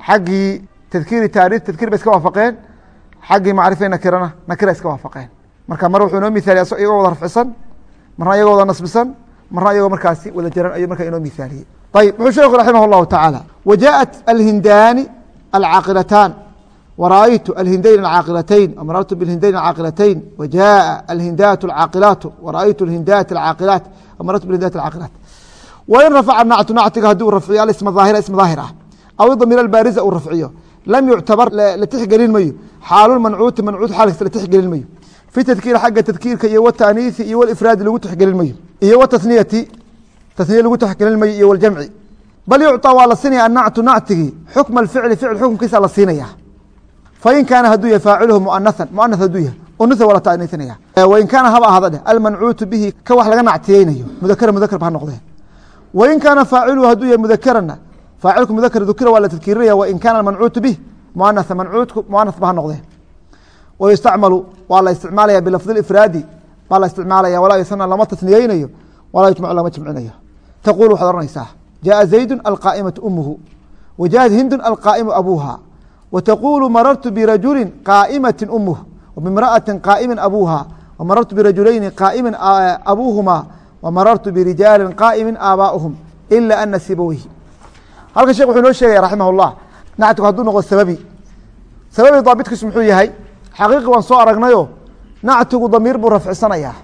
xaggii tadkiiri taaniis tadkiir bay iska waafaqeen xaggii macrifa nakirana nakira iska waafaqeen marka mar wuxuu inoo mihaaliya iyagoo wada rafcisan marna iyagoo wada nasbisan marna iyagoo markaasi wada jaran ayuu marka inoo mihaaliyey ayb wuxuu sheekhu raximah اllahu taعaalى wa jaءat alhindaani alcaaqilataan waraأytu alhindayn الcاaqilatayn marartu bاlhindayn الcاaqilatayn wajaءa alhindaat الcaaqilaat waraأytu اhindaat الcaaqilaat marartu bhindaat الcaaqilaat wain rafaca nactu nactiga haddii uu rafciyo alisma daahira isma daahir ah aw idamiir albaariza uu rafciyo lam yuctabar la tixgelin mayo xaalulmancuuti mancuut xaalkiisa la tixgelin mayo fi tadkiir xagga tadkiirka iyo wataaniisi iyo wlifraadi lagu tixgelin mayo iyo wataniyati taniye lagu tixgelin mayo iyo wاljamci bal yucطى waa la siinaya anactu nactigii xukma اficli ficil xukumkiisa la siinaya fain kaana haduu yahy faacilhu muanaan muana haduu yahay unua waa tanaysanaya wain kaana haba ahada almancuutu bihi ka wax laga nactiyeynayo mudakera mudakr ba noqdee wain kaana faaciluhu haduu yahay mudakerana faacilku mudakr dukira waa la tadkiirinaya wain kaana almancuutu bih muanaa mancuutku muana ba noqdee wayustacmalu waa la isticmaalaya bilafdi ifraadi baa la isticmaalaya walaa yusana lama tasniyeynayo walaa yujmacu lama jamcinayo taquul waxaad ohanaysaa jaaa zaydu alqaa'imatu umuhu wajaad hindu alqaa'imu abuuha wtaqulu marartu birajuli qaa'imati umuh wbimra'ati qaa'imi abuuha wmarartu birajulayni qaa'imi abuuhuma wmarartu birijaali qaa'imi aabaa'uhum ila ana sibaweyhi halkan shekh wuxuu inoo sheegaya raximah اllah nactigu hadduu noqdo sababi sababi daabitkiisu muxuu yahay xaqiiqi waan soo aragnayo nactigu damiir buu rafcisanayaa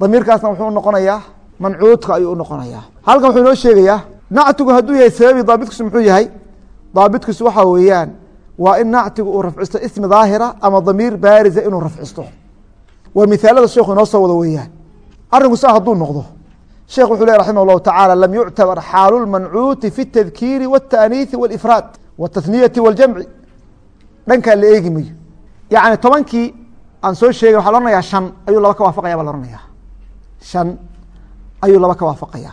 damiirkaasna wuxuu unoqonayaa mancuudka ayuu unoqonayaa halkan wuxuu inoo sheegayaa nactigu hadduu yahay sababi daabitkiisu muxuu yahay daabitkiisu waxaa weeyaan waa in nactigu uu rafcisto ismi daahira ama damiir baariza inuu rafcisto waa mithaalada sheekhu inoo soo wada weeyaan arrinku saa hadduu noqdo sheekh wuxuu leh raximah اllahu tacala lam yuctabar xaalu lmancuuti fi اtadkiiri wاtaaniiثi wاlifraad wاtathniyati wاljamci dhankaa la eegi mayo yacni tobankii aan soo sheegay waxa la ohanayaa shan ayuu laba ka waafaqaya baa la ohanaya shan ayuu laba ka waafaqaya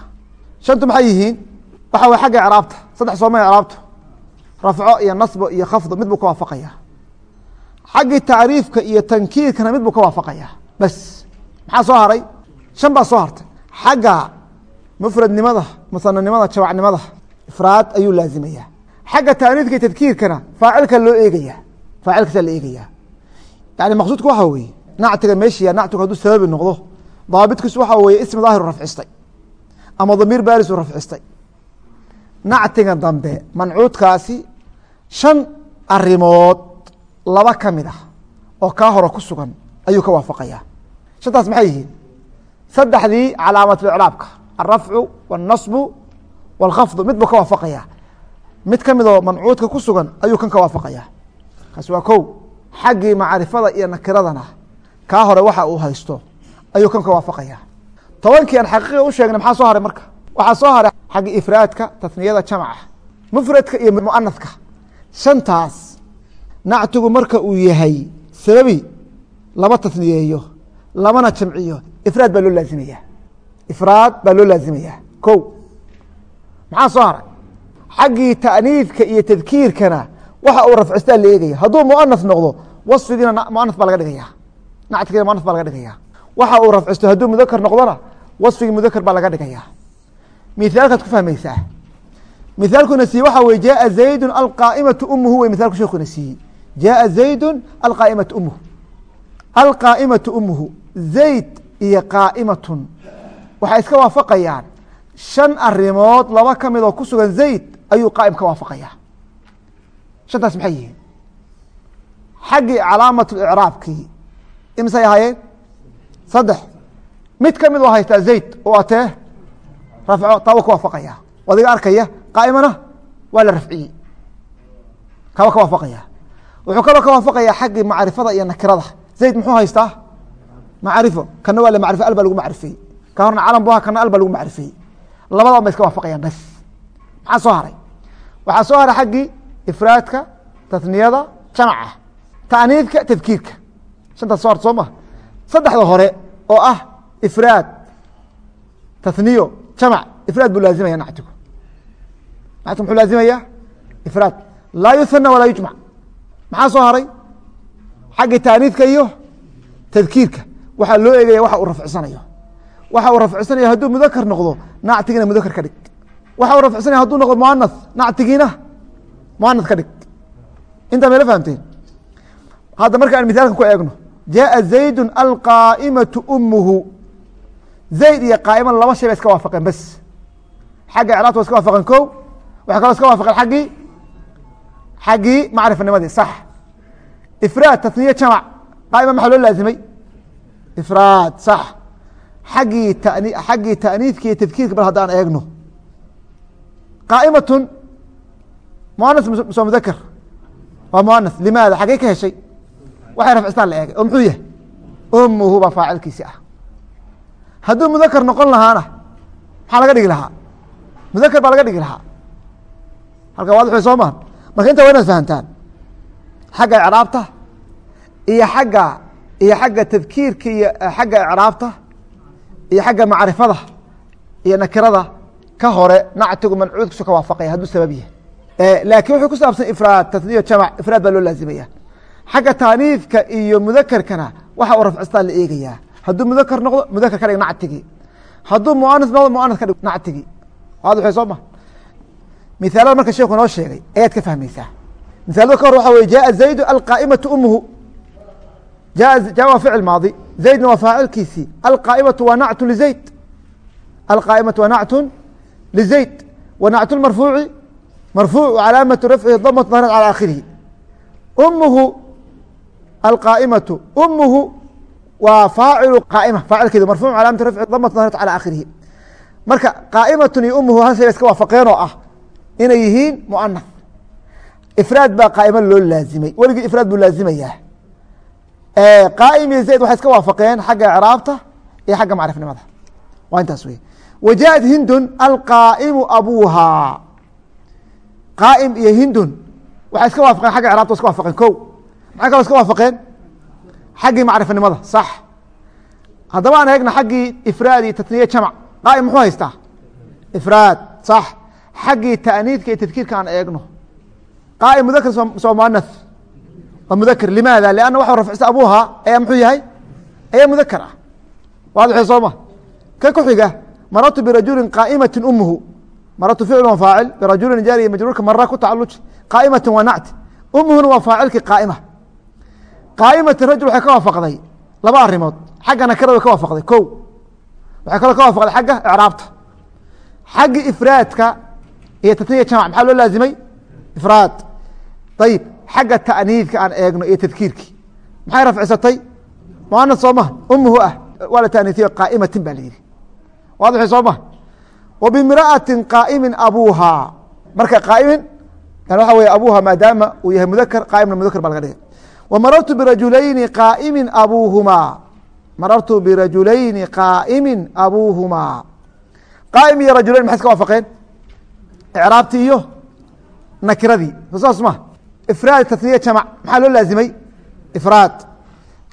shantu maxay yihiin waxa way xagga icraabta saddex sooma icraabto rafco iyo nasbo iyo khafdo mid buu ka waafaqaya. Xaggii tacriifka iyo tankiirkana mid ka waafaqaya. Bas maxaa soo haray? Shan baa soo hartay. Xagga mufradnimada musananimada jawacnimada ifraad ayuu laazimaya xagga taaniidka iyo tadkiirkana faacilka loo eegaya faacilkasaa la eegaya yani maqsuudku waxa weeye nactiga meeshiya nactigu hadduu sababi noqdo daabitkiisu waxa weeye ismi daahiru rafcistay ama damiir baarisu rafcistay. Nactiga dambe mancuudkaasi shan arimood laba ka mid ah oo kaa hore ku sugan ayuu ka waafaqaya shantaas maxay yihiin? Saddexdii calaamatlicraabka alrafcu wاlnasbu wاlkhafdu mid buu ka waafaqaya mid ka midoo mancuudka ku sugan ayuu kan ka waafaqaya kaasi waa kow. Xaggii macrifada iyo nakiradana kaa hore waxa uu haysto ayuu kan ka waafaqaya tobankii aan xaqiiqa u sheegnay maxaa soo haray marka? Waxaa soo haray xagga ifraadka tasniyada jamca mufradka iyo muanathka shantaas nactigu marka uu yahay sababi lama tasniyeeyo lamana jamciyo. Ifraad baa loo laazimaya. Ifraad baa loo laazimaya. Ko maxaa soo haray? Xaggii taaniidka iyo tadkiirkana waxa uu rafcistaa la eegaya hadduu muanath noqdo wasfigiina muanath baa laga dhigaya nactigiina muanath baa laga dhigaya waxa uu rafcisto hadduu mudakar noqdona wasfigii mudakar baa laga dhigaya mithaalkaad ku fahmaysaa mithaalkuna siiyey waxa weye jaءa zaydu alqaa'imatu umuhu wey mithaalku sheekuna siiyey jaءa zaydu alqaa'imatu umuhu alqaa'imatu umuhu zayd iyo qaa'imatun. Waxay iska waafaqayaan. Shan arimood laba ka mid oo ku sugan zayd ayuu qaa'im ka waafaqaya. Shantaas maxay yihiin? Xaggii calaamat icraabkii imisay ahaayeen? Saddex. Mid ka mid oo haystaa zayd oo atee rafco taa wa ka waafaqaya adiga arkaya qaa'imana waa la rafciyey. Kaba ka waafaqaya. Wuxuu kaloo ka waafaqaya xaggii macrifada iyo nakirada. Zayd muxuu haystaa? Macrifo. Kana waa la macrifo al baa lagu macrifeeyey ka horna calam bu aha kana al baa lagu macrifeeyey labadan bay iska waafaqayaan bas maxaa soo haray? Waxaa soo haray xaggii ifraadka tasniyada jamaca taaniidka tadkiirka shantaas soo harta soo ma. Saddexda hore oo ah ifraad tasniyo jamac ifraad buu laazimaya nactigu nactigu muxuu laazimaya ifraad laa yuhana walaa yujmac maxaa soo haray xaggi taaniidka iyo tadkiirka waxaa loo eegaya waxa uu rafcisanayo waxa uu rafcisanayo hadduu mudakar noqdo nactigiina mudakar ka dhig waxa uu rafcisanaya haduu noqdo muanath nactigiina muanath ka dhig intaa mayla fahamteen hadda marka aan mithaalkan ku eegno jaءa zaydu alqaa'imatu umuhu zayd iyo qaa'ima laba shay ba iska waafaqeen bes xagga icraabta wa iska waafaqeen ko waxay kaloo iska waafaqeen aggii xaggii macrifanimadii sax. Ifraad taniye jamac qaa'ima maxaa loo laazimay? Ifraad sax. Xaggii tani xaggii taaniidka iyo tadkiirka bal haddaan eegno. Qaa'imatun muanas soo mudakar waa muanas limaada? Xaggey ka heshay? Waxay rafcistaan la eegay. Oo muxuu yahay? Umuhu baa faacilkiisi ah. Hadduu mudakar noqon lahaana maxaa laga dhigi lahaa? Mudakar baa laga dhigi lahaa halka waadix way soo mahan marka inta waa inaad fahamtaan xagga icraabta iyo xagga iyo xagga tadkiirka iyo xagga icraabta iyo xagga macrifada iyo nakirada ka hore nactigu mancuudkiisu ka waafaqaya hadduu sabab yahay. Laakiin wuxuu ku saabsan ifraad tasniyo jamac ifraad baa loo laazimaya. Xagga taaniifka iyo mudakerkana waxa uu rafcistaan la eegayaa. Hadduu mudakar noqdo mudakar ka dhig nactigii hadduu muanas noqdo muanas ka dhig nactigii waadix way soo ma misaalada marka sheeku noo sheegay ayaad ka fahmaysaa misaalada ka hor waxa weye jaءa zaydu alqaa'imatu umuhu ja ja waa ficil maadi zaydna waa faacilkiisii alqaa'imatu waa nactu lizayd alqaa'imatu waa nactun lizayd wa nactu marfuuci marfuuc calaamatu rafcihi damatu dahrat calى aakhirihi umuhu alqaa'imatu umuhu waa faacilu qaa'ima faacilkeedu marfuuc calaamatu rafcihi damatu dahrat calى aakhirihi marka qaa'imatun iyo umuhu hal shay ba iska waafaqeen oo ah inay yihiin muanas ifraad baa qaa'imo loo laazimay. Weligii ifraad buu laazimayaa qaa'im iyo zayd waxay iska waafaqeen xagga icraabta iyo xagga macrifnimada. Waa intaas wey wa jaءat hindun alqaa'imu abuuhaa qaa'im iyo hindun waxay iska waafaqeen xagga icraabta iska waafaqeen. Ko maxay kaloo iska waafaqeen? Xaggii macrifnimada sax. Haddaba aan eegna xaggii ifraad iyo tatniye jamac. Qaa'im muxuu haystaa? Ifraad sax xaggii taaniidka iyo tadkiirka aan eegno. Qaa'im mudakr soo muanath waa mudakr limaada? Lanna waxau rafcisa abuuha. Ayaa muxuu yahay? Ayaa mudakar ah. Waadixi soo ma? Ka ku xiga? Marartu birajulin qaa'imati umuhu marartu ficlu faacil. Birajulin jaariya majruurka mara ku tacaluji qaa'imati waa nacti. Umuhuna waa faacilkii qaa'ima. Qaa'imati rajul waxay ka waafaqday laba arimood xagga way ka waafaqday. Ko waxay kaloo ka waafaqday xagga icraabta. Xagga ifraadka iyo tatniya jamac maxaa loo laazimay? Ifraad. Ayib xagga taaniidka aan eegno iyo tadkiirkii maxay rafcisatay? Muanas soo maha umuhu ah waa la taaniiiyo qaa'imatin ba la yihi waadixi soo maha wa bimra'atin qaa'imin abuuhaa marka qaa'imin yani waxa weye abuuha maadaama uu yahay mudakar qaa'imna mudakar baa laga dhigay. Wa marartu birajulayni qaa'imin abuuhumaa marartu birajulayni qaa'imin abuuhumaa qaa'im iyo rajulayn maxay iska waafaqeen icraabtii iyo nakiradii. Saas ma ifraad tatniye jamac maxaa loo laazimay? Ifraad.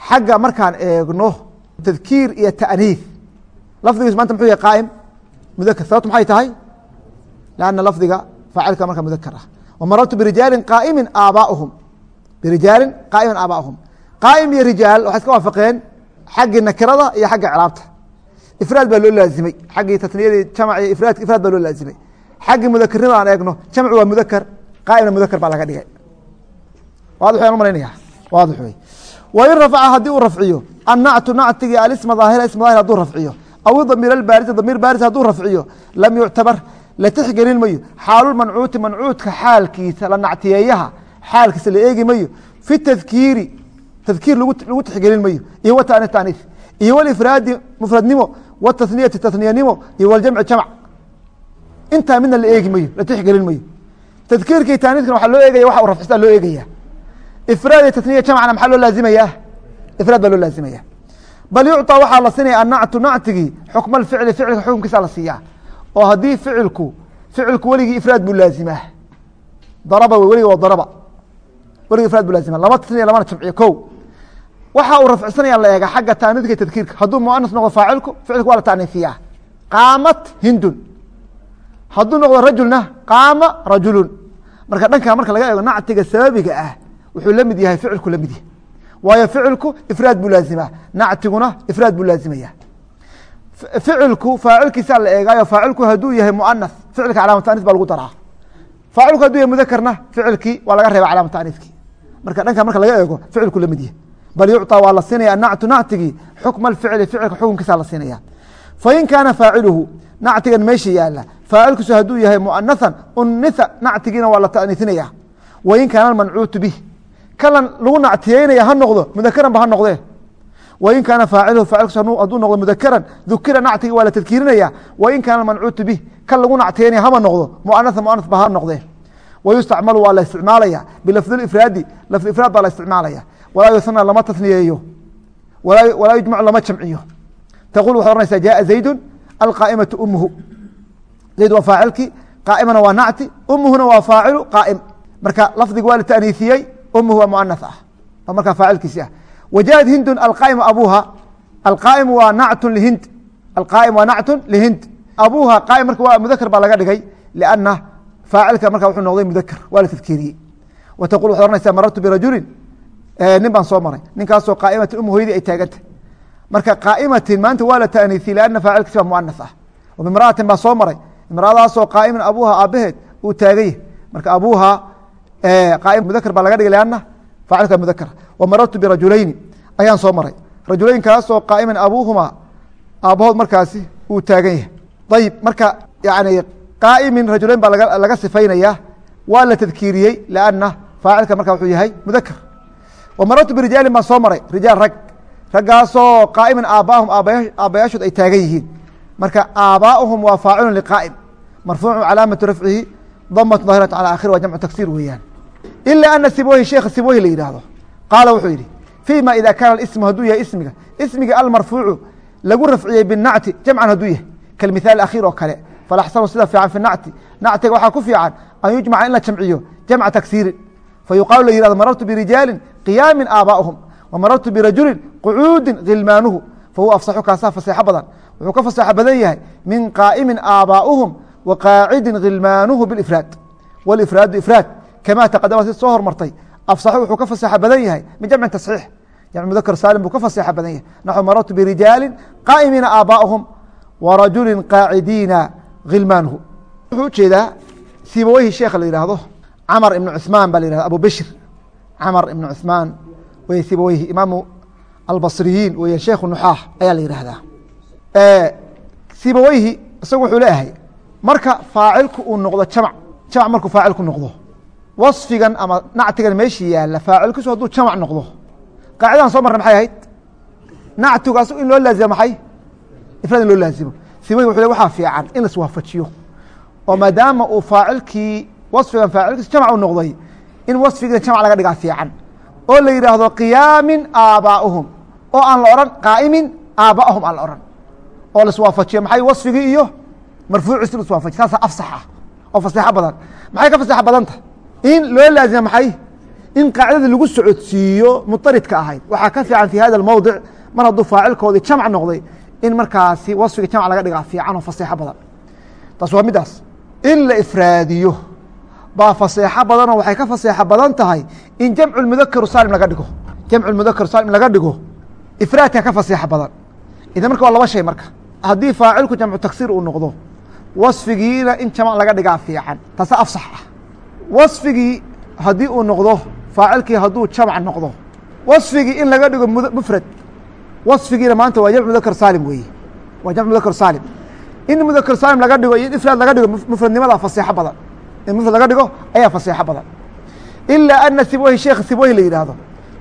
Xagga markaan eegno tadkiir iyo taaniif lafdigiis maanta muxuu yahay qaa'im mudakr sababtu maxay tahay? Lanna lafdiga faacilka marka mudakar ah. Wa marartu birijaalin qaa'imin aabaauhum birijaalin qaa'imin aabaauhum qaa'im iyo rijaal waxay iska waafaqeen xaggii nakirada iyo xagga icraabta. Ifraad baa loo laazimay. Xaggii tatniyadii jamac iyo ifraadka ifraad baa loo laazimay xaggii mudakarnimada aan eegno jamcu waa mudakar qaa'imna mudakar baa laga dhigay. Waadix waan u malaynaya waadix wey wain rafaca haddii uu rafciyo annactu nactigi alisma daahira isma daahir haduu rafciyo. Aw damiir albaarisi damiir baaris hadduu rafciyo. Lam yuctabar la tixgelin mayo. Xaalulmancuuti mancuudka xaalkiisa la nactiyeeyaha xaalkiisa la eegi mayo. Fi tadkiiri tadkiir lagu tixgelin mayo. Iyo wa taani taaniif iyo walifraadi mufradnimo watasniyati tasniyanimo. Iyo waljamci jamc intaa midna la eegi mayo la tixgelin mayo tadkiirkii taaniifkan waxaa loo eegaya waxa u rafcistaa loo eegaya ifraad iyo tasniya jamcna maxaa loo laazimaya ifraad baa loo laazimaya bal yucطى waxaa la siinaya annactu nactigii xukma اficli ficilka xukunkiisa la siiyaa oo haddii ficilku ficilku weligii ifraad buu laazimaa daraba w weliga waa daraba weligii ifraad bu laazima lama tasniya lamana jamciyo ko waxa uu rafcisanaya la eega xagga taaniidka tadkiirka hadduu muanas noqdo faacilku ficilku waa la taaniifiyaa qaamat hindun hadduu noqdo rajulna qaama rajulun. Marka dhankaa marka laga eego nactiga sababiga ah wuxuu la mid yahay ficilku la mid yahay. Waayo ficilku ifraad buu laazimaa nactiguna ifraad buu laazimaya. Ficilku faacilkiisaa la eegaayo faacilku hadduu yahay muanas ficilka calaama tanis ba lagu daraa. Faacilku haduu yahay mudakarna ficilkii waa laga reeba calaama taaniskii marka dhankaa marka laga eego ficilku la mid yahay. Bal yucطى waa la siinaya nactu nactigii xukma ficli ficilka xukunkiisa la siinaya fain kaana faaciluhu nactigan meesha yaalla faacilkiisu hadduu yahay muanaثan unitha nactigiina waa la taaniisinaya wain kaana mancuutu bih. Kalan lagu nactiyeynaya ha noqdo mudakaran ba ha noqdee. Wain kaana faaciluhu faacilkiisu hadduu noqdo mudakaran dukira nactigi waa la tadkiirinaya. Wain kaana mancuutu bih kan lagu nactiyeynaya haba noqdo muanaa muana ba ha noqdee. Wayustacmalu waa la isticmaalaya bilafdi ifraadi lafdi ifraad baa la isticmaalaya. Walaa yusana lama tasniyeeyo. Walaa yujmacu lama jamciyo. Taqul waxad ohanaysaa jaaa zaydu alqaa'imatu umuhu zayd waa faacilki qaa'imana waa nacti umuhuna waa faacilu qaa'im marka lafdiga waa la taaniisiyey umuhu waa muanath ah oo markaa faacilkiisi ah wajaءat hindun alqaa'im abuha alqaa'im waa nactun lihind alqaa'im waa nactun lihind abuha qaa'im marka waa mudakar baa laga dhigay lianna faacilka marka wuxuu noqday mudakar waa la tadkiiriyey wa taqul waxad ohanaysaa marartu birajulin nin baan soo maray ninkaasoo qaa'imati umu hoydii ay taagantah marka qaa'imatin maanta waa la taaniisiyey lianna faacilkiisi waa muanath ah. Wamimra'atin baa soo maray. Imraadaasoo qaa'imin abuha aabaheed uu taaganyah marka abuha qaa'im mudakar baa laga dhigay lianna faacilka mudakar wa marartu birajulayni ayaan soo maray. Rajulaynkaasoo qaa'iman abuuhuma aabahood markaasi uu taagan yahay ayib marka yani qaa'imin rajulayn baa laga sifaynaya waa la tadkiiriyey lianna faacilka marka wuxuu yahay mudakar wa marartu birijaalin baan soo maray rijaal rag raggaasoo qaa'iman aabaahum aabbayaashood ay taagan yihiin. Marka aabaa'uhum waa faacilun liqaa'im marfuucu calaamatu rafcihi damatu daahiratu cala akhiri waa jamcu taksiir weeyaan. Ila ana sibweyhi sheekha sibweyhi la yidhaahdo. Qaala wuxuu yidhi fii ma ida kaana ismu hadduu yahay ismiga ismiga almarfuucu lagu rafciyey binacti jamcan hadduu yahay. Kalmithaal akhiir oo kale falaxsanu sida fiican fi nacti nactiga waxaa ku fiican an yujmaca in la jamciyo jamca taksiirin fayuqaalu la yihahdo marartu birijaalin qiyaamin aabaa'uhum wa marartu birajulin qucuudin khilmaanuhu fahuwa afsaxu kaasaa faseexo badan wuxuu ka faseexo badan yahay min qaa'imin aabaa'uhum wa qaacidin khilmaanuhu bilifraad walifraadu ifraad kamaa taqadama si soo hormartay afsaxu wuxuu ka faseexo badan yahay min jamcin tasxiix jamc mudakar saalim buu ka faseexo badan yahay naxu marartu birijaalin qaa'imiina aabaa'uhum wa rajulin qaacidiina khilmaanuhu wuxuu u jeedaa sibaweyhi sheekha la yihahdo camar ibnu cuثmaan ba la yihahdo abu bishir camar ibnu cuثmaan wey sibaweyhi imaamu albasriyiin weya sheekhu nuxaax ayaa la yihahdaa sibaweyhi isagu wuxuu leeyahay marka faacilku uu noqdo jamc jamc markuu faacilku noqdo wasfigan ama nactigan meeshii yaalla faacilkiisu hadduu jamc noqdo qaacidadan soo marna maxay ahayd? Nactigaas in loo laazimo maxay? Ifraad in loo laazimo. Sibaweyhi wuxuu le waxaa fiican in laiswaafajiyo oo maadaama uu faacilkii wasfigan faacilkiisu jamc u noqday in wasfigiina jamc laga dhigaa fiican oo la yidhaahdo qiyaamin aabaa'uhum oo aan la odhan qaa'imin aabaahum aan la odhan. Oo laiswaafajiyo maxay wasfigii iyo marfuuciisi laiswaafajiyo saasaa afsax ah oo faseexo badan. Maxay ka faseexo badanta? In loo laazima maxay? In qaacidada lagu socodsiiyo muطaridka ahayd. Waxaa ka fiican fi hada mowdic mar hadduu faacilkoodii jamc noqday in markaasi wasfiga jamc laga dhigaa fiican oo faseexo badan. Taas waa midaas. In la ifraadiyo baa faseexo badanoo waxay ka faseexo badan tahay in jamcu mudakaru saalim laga dhigo. Jamcu mudakaru saalim laga dhigo ifraadka ka faseexo badan. Idan marka waa laba shay marka. Haddii faacilku jamcu taksiir uu noqdo wasfigiina in jamc laga dhigaa fiican. Taasa afsax ah. Wasfigii haddii uu noqdo faacilkii hadduu jamc noqdo wasfigii in laga dhigo mufrad wasfigiina maanta waa jamc mudakar saalim weeye. Waa jamc mudakar saalim. In mudakar saalim laga dhigo iyo ifraad laga dhigo mufradnimada faseexo badan mufrad laga dhigo ayaa faseexo badan. Ilaa ana sibweyhi sheekh sibweyhi la yidhaahdo.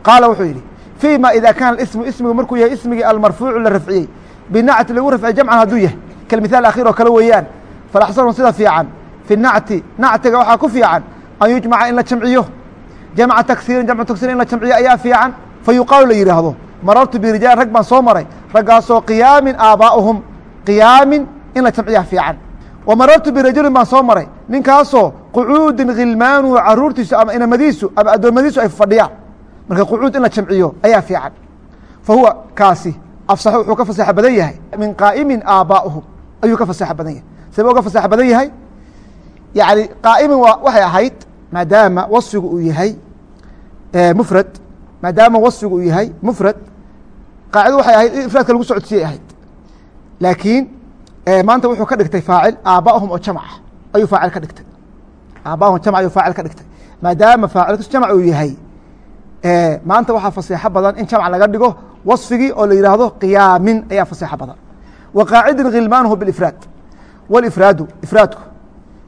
Qaala wuxuu yidhi fii ma ida kaana ismu ismigu markuu yahay ismigii almarfuucu la rafciyey. Binacti lagu rafciyey jamcan hadduu yahay. Kalmithaal akhir oo kale weeyaan. Falaxsanu sida fiican. Fi nacti nactiga waxaa ku fiican an yujmaca in la jamciyo. Jamca taksiirin jamcu taksiir in la jamciyo ayaa fiican. Fa la yidhaahdo marartu birijaal rag baan soo maray. Raggaasoo qiyaamin aabaa'uhum qiyaamin in la jamciyaa fiican. Wa marartu birajulin baan soo maray. Ninkaasoo qucuudin khilmaanuhu caruurtiisu ama inamadiisu ama addoommadiisu ay fadhiyaan. Marka qucuud in la jamciyo ayaa fiican. Fa huwa kaasi afsaxu wuxuu ka faseexo badan yahay. Min qaa'imin aabaa'uhum ayuu ka faseexo badan yahay. Sabee uga faseexo badan yahay? Yani qaa'imin waa waxay ahayd maadaama wasfigu uu yahay mufrad. Maadaama wasfigu uu yahay mufrad qaacido waxay ahayd in ifraadka lagu socodsiiyey ahayd. Laakiin maanta wuxuu ka dhigtay faacil aabaahum oo jamca ayuu faacil ka dhigtay aabaahum jamc faacil ka dhigtay. Maadaama faacilkiisu jamc uu yahay maanta waxaa faseexo badan in jamc laga dhigo wasfigii oo la yidhaahdo qiyaamin ayaa faseexo badan. Wa qaacidin khilmaanuhu bilifraad walifraadu ifraadku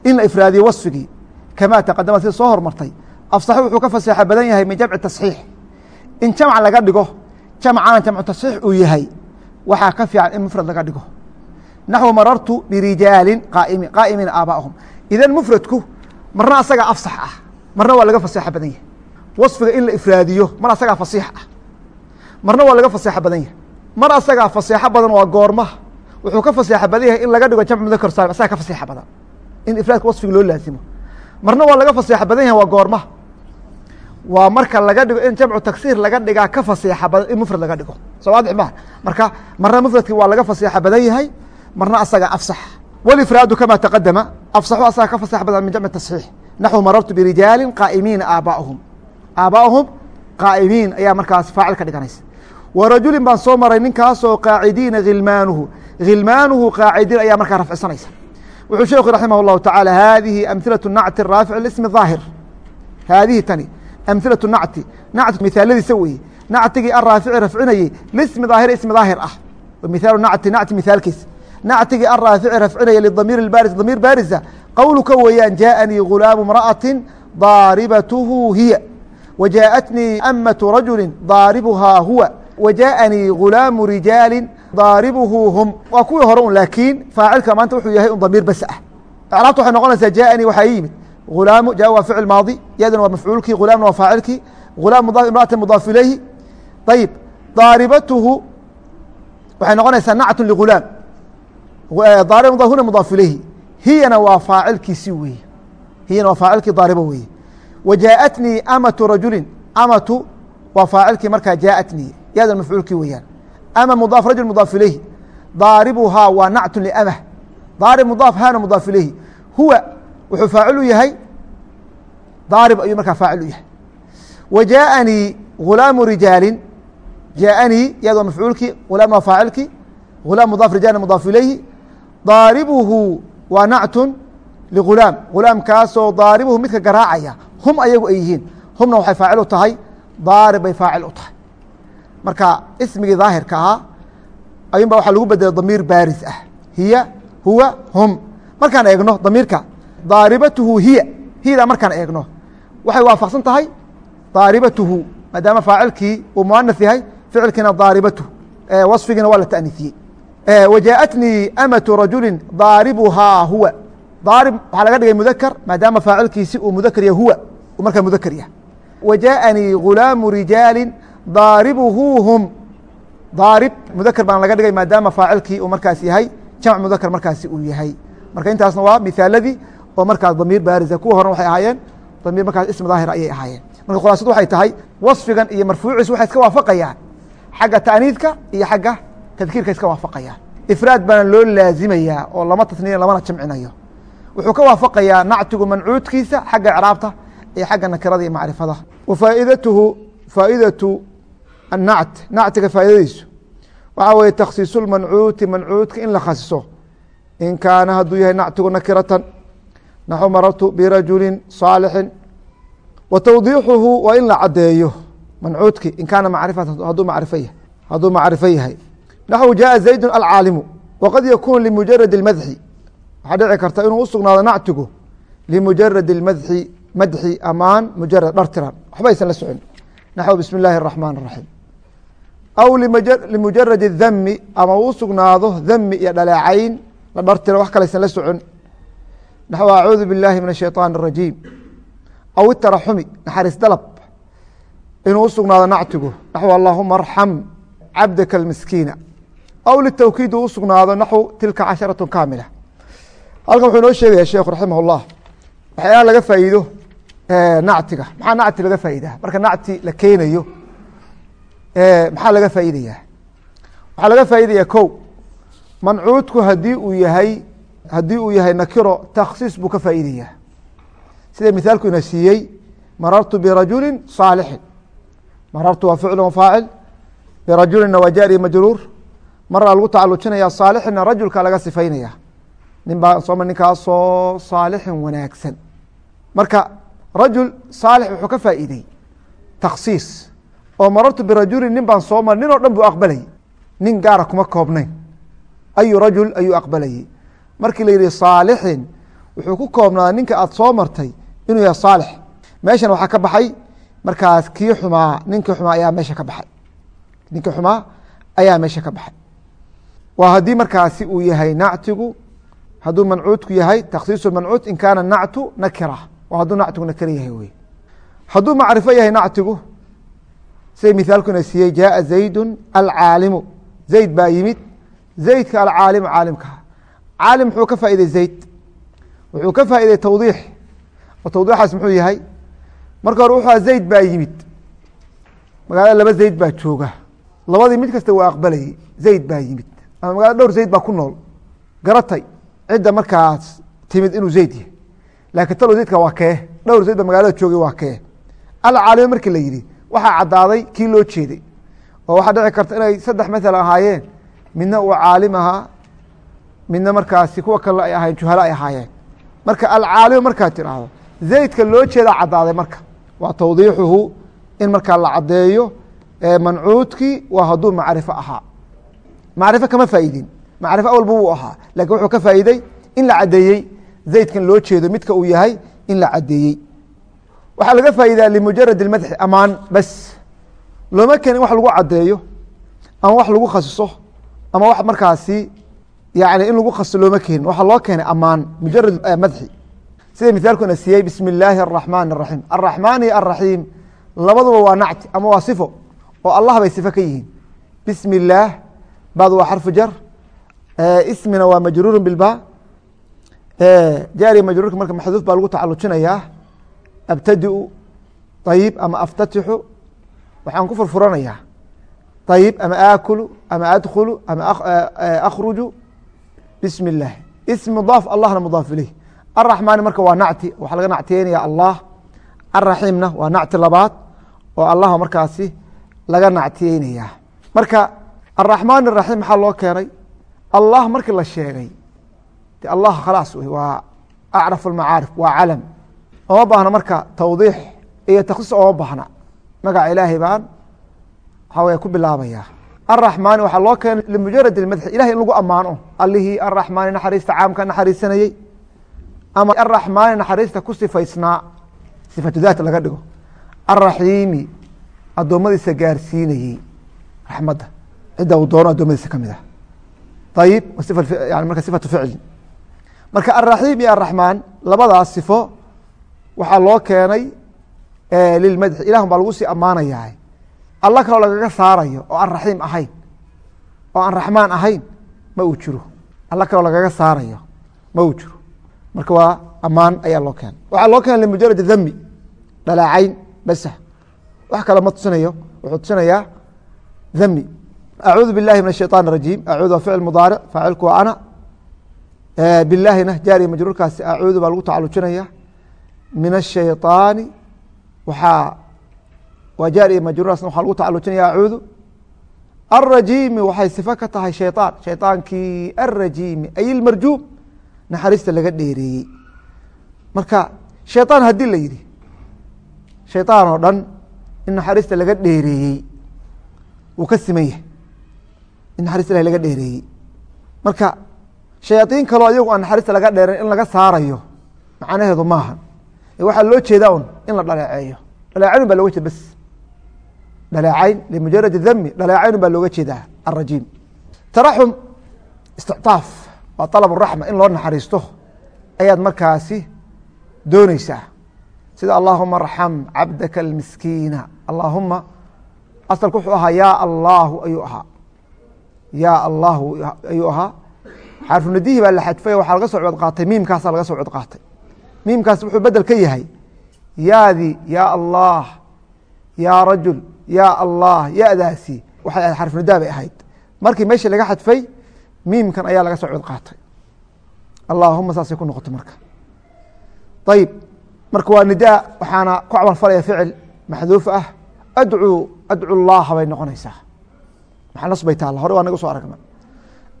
in la ifraadiyo wasfigii kamaa taqadama sida soo hormartay afsaxu wuxuu ka faseexa badan yahay min jamci tasxiix. In jamc laga dhigo jamcana jamcu tasxiix uu yahay waxaa ka fiican in mufrad laga dhigo. Naxwu marartu birijaalin qaaimin qaa'imiina aabaa'ahum idan mufradku marna asagaa afsax ah marna waa laga faseexa badan yahay. Wasfiga in la ifraadiyo mar asagaa fasiix ah. Marna waa laga faseexa badan yahay. Mar asagaa faseexo badan waa goormaha wuxuu ka faseexa badan yahay in laga dhigo jamc mudakar salim asagaa ka faseexa badan. In ifraadka wasfiga loo laazimo. Marna waa laga faseexa badan yahay waa goormaha waa marka laga dhigo in jamcu taksiir laga dhigaa ka faseexa badan in mufrad laga dhigo. Soo waadix maha marka marna mufradki waa laga faseexa badan yahay marna asaga afsax walifraadu kama taqadama afsaxu asaga ka faseexa badan min jamci tasxiix naxwu marartu birijaali qaa'imiina aabaa'ahum aabaa'ahum qaa'imiin ayaa markaas faacil ka dhiganaysa wa rajulin baan soo maray ninkaasoo qaacidiina hilmaanuhu hilmaanuhu qaacidiin ayaa markaa rafcisanaysa wuxuu sheekhu raximah اllahu taعaalى hadihi amhilaة nacti raafic lismi ظaahir haadihi tani amhilaة nacti nacti mihaaladiisa weeye nactigii araafici rafcinayey lismi daahir ismi daahir ah mihaalu nacti nacti mihaalkiisa nactigii araafici rafcinaya lidamiir baaris damiir baarisa qowlka weeyaan jaaanii gulaamu imra'ati daaribatuhu hiya wajaaءatnii amatu rajuli daaribuhaa huwa wajaaanii gulaamu rijaali daaribuhu hum waa kuwii hore un laakiin faacilka maanta wuxuu yahay un damiir bas ah icraabta waxay noqonaysaa jaaanii waxaa ii yimid gulaamu jaa waa ficil maadi yaduna waa mafcuulkii gulaamna waa faacilkii gulaam mudaaf imra'ati mudaaf ilayhi ayib daaribatuhu waxay noqonaysaa nactun ligulaam Eh, daariba mudaf huna mudaaf ilayhi. Hiyana waa faacilkiisi weeye hiyana waa faacilkii daariba weeye wa jaaatnii amatu rajulin. Amatu waa faacilkii markaa jaaatnii. Yaada mafcuulkii weeyaan. Ama mudaaf rajul mudaaf ilayhi. Daaribuhaa waa nactu liamah daarib mudaaf hana mudaaf ilayhi. Huwa wuxuu faacil u yahay. Daarib ayuu markaa faacil u yahay. Wa jaaanii rijaalin. Jaaanii iyada mafcuulkii hulaam waa faacilkii. Hulaam mudaaf rijalna mudaaf ilayhi daaribuhu waa nactun ligulaam. Gulaamkaasoo daaribuhu midka garaacaya hum ayagu ay yihiin. Humna waxay faacil u tahay daarib bay faacil u tahay. Marka ismigii daahirka ahaa ayun ba waxaa lagu bedelay damiir baaris ah. Hiya huwa hum. Markaan eegno damiirka daaribatuhu hiya. Hiyada markaan eegno. Waxay waafaqsan tahay daaribatuhu maadaama faacilkii uu muanas yahay ficilkiina daaribatuhu. Wasfigiina waa la ta'niifiyey wa jaaءatnii amatu rajuli daaribuhaa huwa. Daarib waxaa laga dhigay mudakar maadaama faacilkiisi uu mudakar yahy huwa uu markaa mudakar yahay. Wa jaaءanii gulaamu rijaali daaribuhu hum. Daarib mudakar baan laga dhigay maadaama faacilkii uu markaas yahay jamc mudakar markaasi uu yahay. Marka intaasna waa mihaaladii oo markaas damiir baarisa kuwa horan waxay ahaayeen damiir markaas ism daahir ayay ahaayeen. Marka khulaasadu waxay tahay wasfigan iyo marfuuciis waxay iska waafaqayaan. Xagga ta'niidka iyo xagga tadkiirka iska waafaqayaan ifraad baana loo laazimayaa oo lama tasniya lamana jamcinayo. Wuxuu ka waafaqayaa nactigu mancuudkiisa xagga icraabta iyo xagga nakirada iyo macrifada. Wa faaidatuhu faaidatu annact nactiga faaidadiisu. Waxaa weeye takhsiisu lmancuuti mancuudka in la khasiso. In kaana hadduu yahay nactigu nakiratan naxu marartu birajulin saalixin. Wa tawdiixuhu waa in la caddeeyo mancuudki in kaana macrifatan hadduu macrifo yahay. Hadduu macrifo yahay naxwu jaءa zaydun alcaalimu waqad yakun limujarad اmadxi waxaa dhici karta inuu usugnaado nactigu limujarad اmadxi madxi amaan mujarad dhartiran waxba aysan la socon naxw bismi اllahi الraxmaan الraxiim aw limujarad الdami ama uu usugnaado dami iyo dhaleecayn la dhartira wax kalaysan la socon naxw acuudu biاllahi min الshayطaan الrajiim aw itaraxumi naxariis dalab inuu usugnaado nactigu naxw allahuma arxam cabdaka اlmiskiina aw litawkiid uu usugnaado naxw tilka casharaة kaamila halkan wuxuu inoo sheegaya sheekhu raximah اllah waxyaala laga faa'iido nactiga maxaa nacti laga faa'iidaa marka nacti la keenayo maxaa laga faa'iidaya waxaa laga faa'iidaya ko mancuudku haddii uu yahay haddii uu yahay nakiro takhsiis buu ka faa'iidaya sida mithaalku ina siiyey marartu birajuli saalixin marartu waa ficlu faacil birajulina waa jari majruur maraa lagu tacalujinaya saalixina rajulka laga sifaynaya. Nin baa sooma ninkaasoo saalixin wanaagsan. Marka rajul saalix wuxuu ka faa'iidey takhsiis. Oo marartu birajulin nin baan soo mar nin oo dhan buu aqbalayay nin gaara kuma koobnayn. Ayu rajul ayuu aqbalayey markii la yihi saalixin wuxuu ku koobnaaday ninka aad soo martay inuu yahay saalix. Meeshan waxaa ka baxay markaas kii xumaa ninkii xumaa ayaa meesha ka baxay. Ninkii xumaa ayaa meesha ka baxay waa haddii markaasi uu yahay nactigu hadduu mancuudku yahay takhsiisu mancuud in kaana nactu nakira. Hadduu nactigu nakira yahay wey hadduu macrifo yahay nactigu siday mithaalkuna siiyey jaaa zaydu alcaalimu. Zayd baa yimid. Zaydka alcaalimu caalimkaa caalim muxuu ka faa'iday zayd. Wuxuu ka faa'iday tawdiix. Oo tawdiixaas muxuu yahay? Marka hore wuxuu zayd baa yimid. Magaalada laba zayd baa jooga. Labadii mid kasta waa aqbalayay zayd baa yimid ama magaalada dhowr zayd baa ku nool. Garatay. Cidda markaas timid inuu zayd yahay. Laakiin talow zaydka waa kee? Dhowr zayd ba magaalada joogay waa kee? Alcaalimo markii la yidhi waxaa caddaaday kii loo jeeday. Oo waxaa dhici karta inay saddex maala ahaayeen. Midna uu caalim ahaa midna markaasi kuwa kale ay ahayen juhalo ay ahaayeen. Marka alcaalimo markaad tidhaahdo zaydka loo jeedaa caddaaday marka. Waa tawdiixuhu in markaa la caddeeyo mancuudkii waa hadduu macrifo ahaa macrifo kama faa'iidin macrifo awalba wuu ahaa lakin wuxuu ka faa'iidey in la caddeeyey zaydkan loo jeedo midka uu yahay in la caddeeyey waxaa laga faa'idaa limujarad اmadxi amaan bas looma keen in wax lagu caddeeyo ama wax lagu khasiso ama wax markaasi yani in lagu khasiso looma keenin waxaa loo keenay amaan mujarad madxi sida mithaalkuna siiyey bismi illaahi الraxmaan الraxiim الraxmaan iyo الraxiim labaduba waa nacti ama waa sifo oo allah bay sifo ka yihiin bismi illaah bad waa xarfu jar ismina waa majruuru bilba jaari majruurka marka maxduuf baa lagu tacalujinayaa abtadiu ayib ama aftatixu waxaan ku furfuranayaa ayib ama aakulu ama adkhulu ama akhruju bismi اllaah ism mudaaf allahna mudaaf ileyh araxmaani marka waa nacti waxaa laga nactiyeynaya allah araxiimna waa nacti labaad oo allah markaasi laga nactiyeynaya marka araxmaan iraxiim maxaa loo keenay allah markii la sheegay de allah khalaas waa acraf almacaarif waa calam oma baahna marka tawdiix iyo takhsiis oma baahna magaca ilaahay baan waxaa wey ku bilaabaya araxmaani waxaa loo keenay limujarad اmadxi ilahay in lagu ammaano allihii araxmaani naxariista caamka naxariisanayey ama araxmaani naxariista ku sifaysnaa sifatu daat laga dhigo araxiimi addoommadiisa gaarsiinayey raxmadda cidda uu doono addoommadiisa ka mid ah ayib yani marka sifatu ficli marka araxiim iyo araxmaan labadaas sifo waxaa loo keenay lilmadxi ilah baa lagu sii ammaanayaa alla kaloo lagaga saarayo oo aan raxiim ahayn oo aan raxmaan ahayn ma uu jiro alla kaloo lagaga saarayo ma uu jiro marka waa ammaan ayaa loo keenay waxaa loo keenay limujarad dami dhalaacayn basa wax kale ma tusinayo wuxuu tusinayaa dami acuudu biاllahi min الshayطan الrajiim acuudu waa ficil mudaaric faacilku waa ana bilaahina jaariya majruurkaasi acuudu baa lagu tacalujinaya min الshayطaani waxaa waa jaariya majruurkaasna waxaa lagu tacalujinaya acuudu الrajiimi waxay sifo ka tahay shayطaan shayطaankii الrajiimi ay اlmarjuum naxariista laga dheereeyey marka shayطaan haddii la yidhi shayطaan oo dhan in naxariista laga dheereeyey wuu ka siman yahay in naxariista ilahi laga dheereeyey. Marka shayaaiin kaloo ayagu aan naxariista laga dheeran in laga saarayo macnaheedu maaha waxaa loo jeedaa un in la dhaleeceeyo. Dhaleecayn baa looga jeeda bas. Dhaleecayn limujaradi dami dhaleecayn baa looga jeedaa arajiim taraxum istictaaf waa alab raxma in loo naxariisto ayaad markaasi dooneysaa sida allaahuma arxam cabdaka almiskiina. Allaahuma asalku wuxuu ahaa yaa allaahu ayuu ahaa yaa allaahu ayuu ahaa. Xarfunadihi baa la xadfay waxaa laga soo cod qaatay miimkaasa laga soo cod qaatay miimkaas wuxuu bedel ka yahay. Yaadii yaa allah yaa rajul yaa allah yadaasi waxay ahayd xarfunidaa bay ahayd. Markii meeshii laga xadfay miimkan ayaa laga soo cod qaatay allaahuma saasay ku noqotay marka. Ayib marka waa nidaa waxaana ku camal falaya ficil maxduuf ah. Adcuu adcu llaha bay noqonaysaa maxaa nas bay taalla hore waa naga soo aragna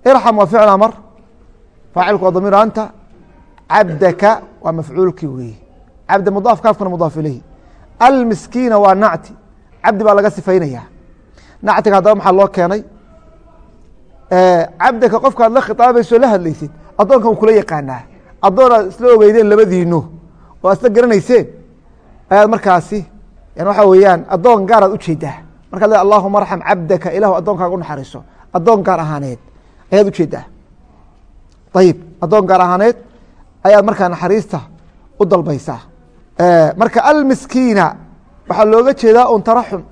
irxam waa ficl amar. Faacilku waa damiir anta cabdaka waa mafcuulkii weeye cabda mudaaf kaafkuna mudaaf ilayhi. Almiskiina waa nacti. Cabdi baa laga sifaynaya nactiga haddaba maxaa loo keenay? Cabdaka qofkaad la khitaabayso la hadlaysid addoonkan wuu kula yaqaanaa. Addoonaad isla ogeydeen labadiino oo aad isla garanayseen. Ayaad markaasi yan waxa weeyaan addoon gaaraad u jeedaa markaad le allahuma arxam cabdaka. Ilahu addoonkaaga unaxariiso addoon gaar ahaaneed. Ayaad u jeedaa ayib addoon gaar ahaaneed ayaad markaa naxariista u dalbaysaa. Marka almiskiina waxaa looga jeedaa un taraxum.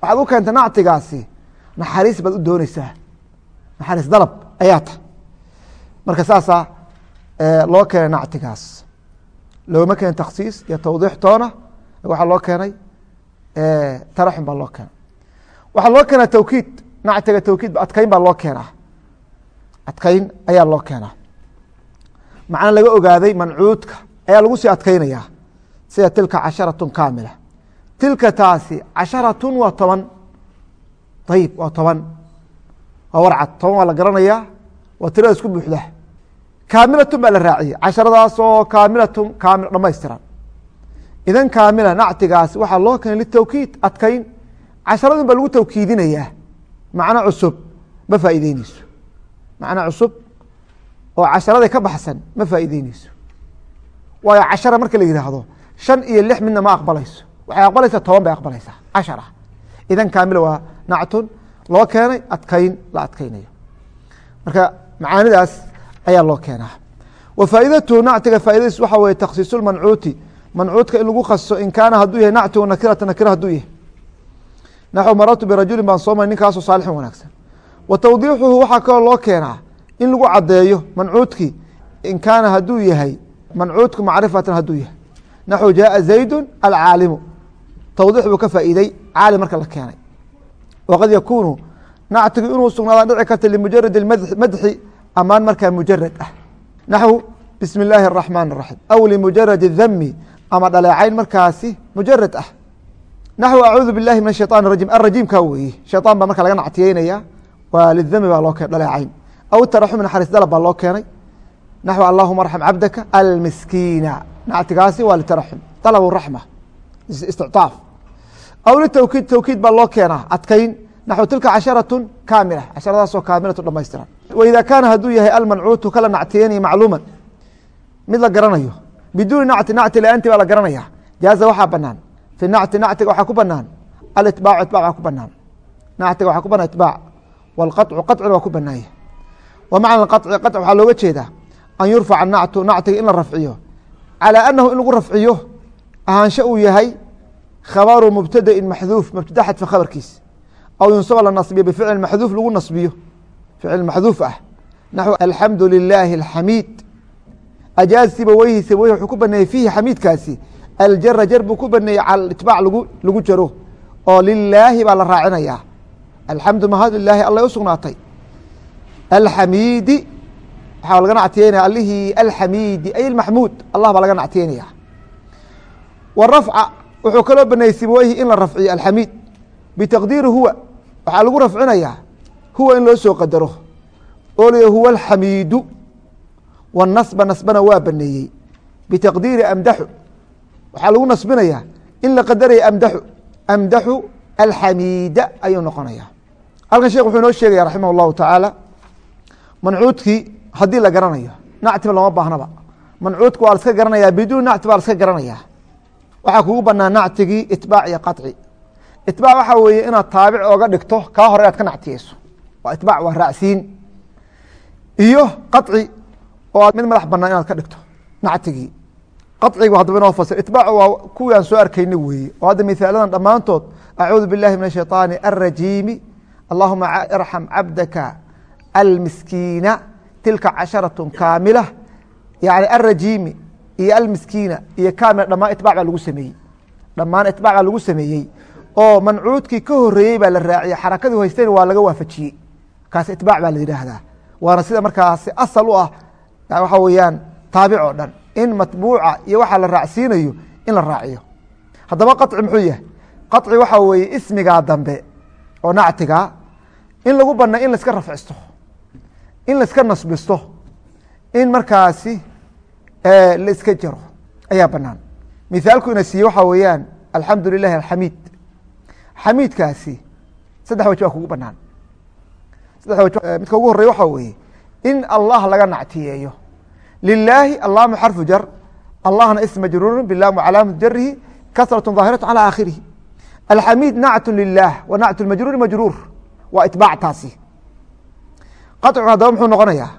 Waxaad u keentay nactigaasi. Naxariis baad u dooneysaa naxariis dalab ayaa ta. Marka saasaa loo keenay nactigaas. Looma keenay takhsiis iyo tawdiix toona. Waxaa loo keenay taraxum baa loo keenay waxaa loo keenaa tawkiid. Nactiga tawkiid adkeyn baa loo keenaa. Adkeyn ayaa loo keenaa. Macna laga ogaaday mancuudka ayaa lagu sii adkeynayaa sida tilka casharatun kaamila. Tilka taasi casharatun waa toban. Ayib waa toban. Waa warcad. Toban waa la garanayaa. Waa tirada isku buuxda. Kaamilatun baa la raaciyey casharadaas oo kaamilatun kaamil dhamaystiran idan kaamila nactigaasi waxaa loo keenay litawkiid adkeyn casharadun baa lagu tawkiidinayaa. Macno cusub ma faa'iideyneyso macno cusub oo casharada ka baxsan ma faa'iideyneyso waayo cashara marka la yidhaahdo shan iyo lix midna ma aqbalayso. Waxay aqbalaysaa toban bay aqbalaysaa cashara. Idan kaamila waa nactun loo keenay adkeyn la adkeynayo marka macaanidaas ayaa loo keenaa. Wa faaidatuhu nactiga faa'idadiis waxa weye takhsiisu lmancuuti mancuudka in lagu khaso in kaana hadduu yahay nactigu nakirata nakira hadduu yahay naxw marartu birajulin baan soo maray ninkaasoo saalixin wanaagsan. Wa tawdiixuhu waxaa kaloo loo keenaa in lagu caddeeyo mancuudkii in kaana hadduu yahay mancuudku macrifatan hadduu yahay. Naxw jaaa zaydun alcaalimu. Tawdiix buu ka faa'iiday caalim marka la keenay. Waqad yakuunu nactigu inuu sugnaadaan dhici karta limujarad madxi amaan markaa mujarad ah. Naxw bismi illaahi araxmaan araxiim aw limujarad dami ama dhaleecayn markaasi mujarad ah naxو acuudu biاllahi min الshayطan الrajim arajiimka weeye shayطan baa marka laga nactiyeynaya waa lidami baa loo keenay dhaleecayn aw taraxum naxariis dalab baa loo keenay naxو allahuma arxam cabdaka almiskiina nactigaasi waa litaraxum dalab raxma isticطaaf aw litawkiid tawkiid baa loo keenaa adkeyn naxو tilka casharatun kaamila casharadaasoo kaamilatu dhamaystiran waida kaana hadduu yahay almancuutu kala nactiyeynaya macluuman mid la garanayo biduuni nacti nacti la-aanti baa la garanaya jaaza waxaa banaan fi nacti nactiga waxaa ku banaan alitbaacu itbac waa ku banaan nactiga waxaa ku banaan itbaac. Walqacu qacina waa ku banaaya wa macna qaci qac waxaa looga jeedaa an yurfaca nactu nactiga in la rafciyo. Calaa anahu in lagu rafciyo ahaansho uu yahay khabaru mubtadain maxduuf mubtada xadfa khabarkiis. Aw yunsaba la nasbiyo bificli maxduuf lagu nasbiyo. Ficil maxduuf ah. Naxw alxamdu lilaahi alxamiid. Ajaaz sibaweyhi sibaweyhi wuxuu ku baneeyey fiihi xamiidkaasi aljara jar buu ku baneeyey cala itbaac lagu jaro oo lilaahi baa la raacinayaa. Alxamdu mahad lilaahi alla u sugnaatay. Alxamiidi waxaa laga nactiyeynaya alihii alxamiidi ay maxmuud allah baa laga nactiyeynaya warafca wuxuu kaloo baneeyey sibaweyhi in la rafciyo alxamiid. Bitaqdiiri huwa waxaa lagu rafcinayaa huwa in loo soo qadaro. Oo l huwa alxamiidu. Wanasba nasbana waa baneeyey. Bitaqdiiri amdaxu waxaa lagu nasbinayaa in la qadaraya amdaxu amdaxu alxamiida ayuu noqonaya halkan sheekh wuxuu inoo sheegaya raximah اllahu tacaala mancuudkii haddii la garanayo nactiba looma baahnaba mancuudka waa la iska garanaya biduun nacti baa la iska garanaya waxaa kugu banaa nactigii itbaac iyo qaطci itbaac waxaa weeye inaad taabic ooga dhigto kaa hore inaad ka nactiyeyso waa itbaac waa raacsiin iyo qaطci oo aad mid madax banaan inaad ka dhigto nactigii qacigu haddaba inoo fasir itbaacu waa kuwii aan soo arkayni weeye oo hadda mihaaladan dhammaantood acuudu biاllahi min الshayطaani الrajiimi allahuma irxam cabdaka almiskiina tilka casharaة kaamila yani alrajiimi iyo almiskiina iyo kaamila dhamaan itbac baa lagu sameeyey dhammaan itbac baa lagu sameeyey oo mancuudkii ka horeeyey baa la raaciyey xarakadii haysteen waa laga waafajiyey kaas itbaac baa la yidhaahdaa waana sida markaasi asal u ah waxa weeyaan taabic oo dhan in matbuuca iyo waxaa la raacsiinayo in la raaciyo. Haddaba qaطci muxuu yahay? Qaطci waxaa weeye ismigaa dambe oo nactiga in lagu bana in laiska rafcisto in laiska nasbisto in markaasi la iska jaro. Ayaa banaan mithaalku ina siiye waxaa weeyaan alxamdu lilahi alxamiid. Xamiidkaasi saddex waj baa kugu banaan saddex waj midka ugu horey waxaa weeye in allah laga nactiyeeyo lilaahi allaamu xarfu jar. Allahna is majruurun bilaamu calaamatu jarihi kasratu daahiratu calaa aakhirihi alxamiid nactu lilaah wa nactu majruuri majruur waa itbaac taasi. Qacu haddaba muxuu noqonayaa?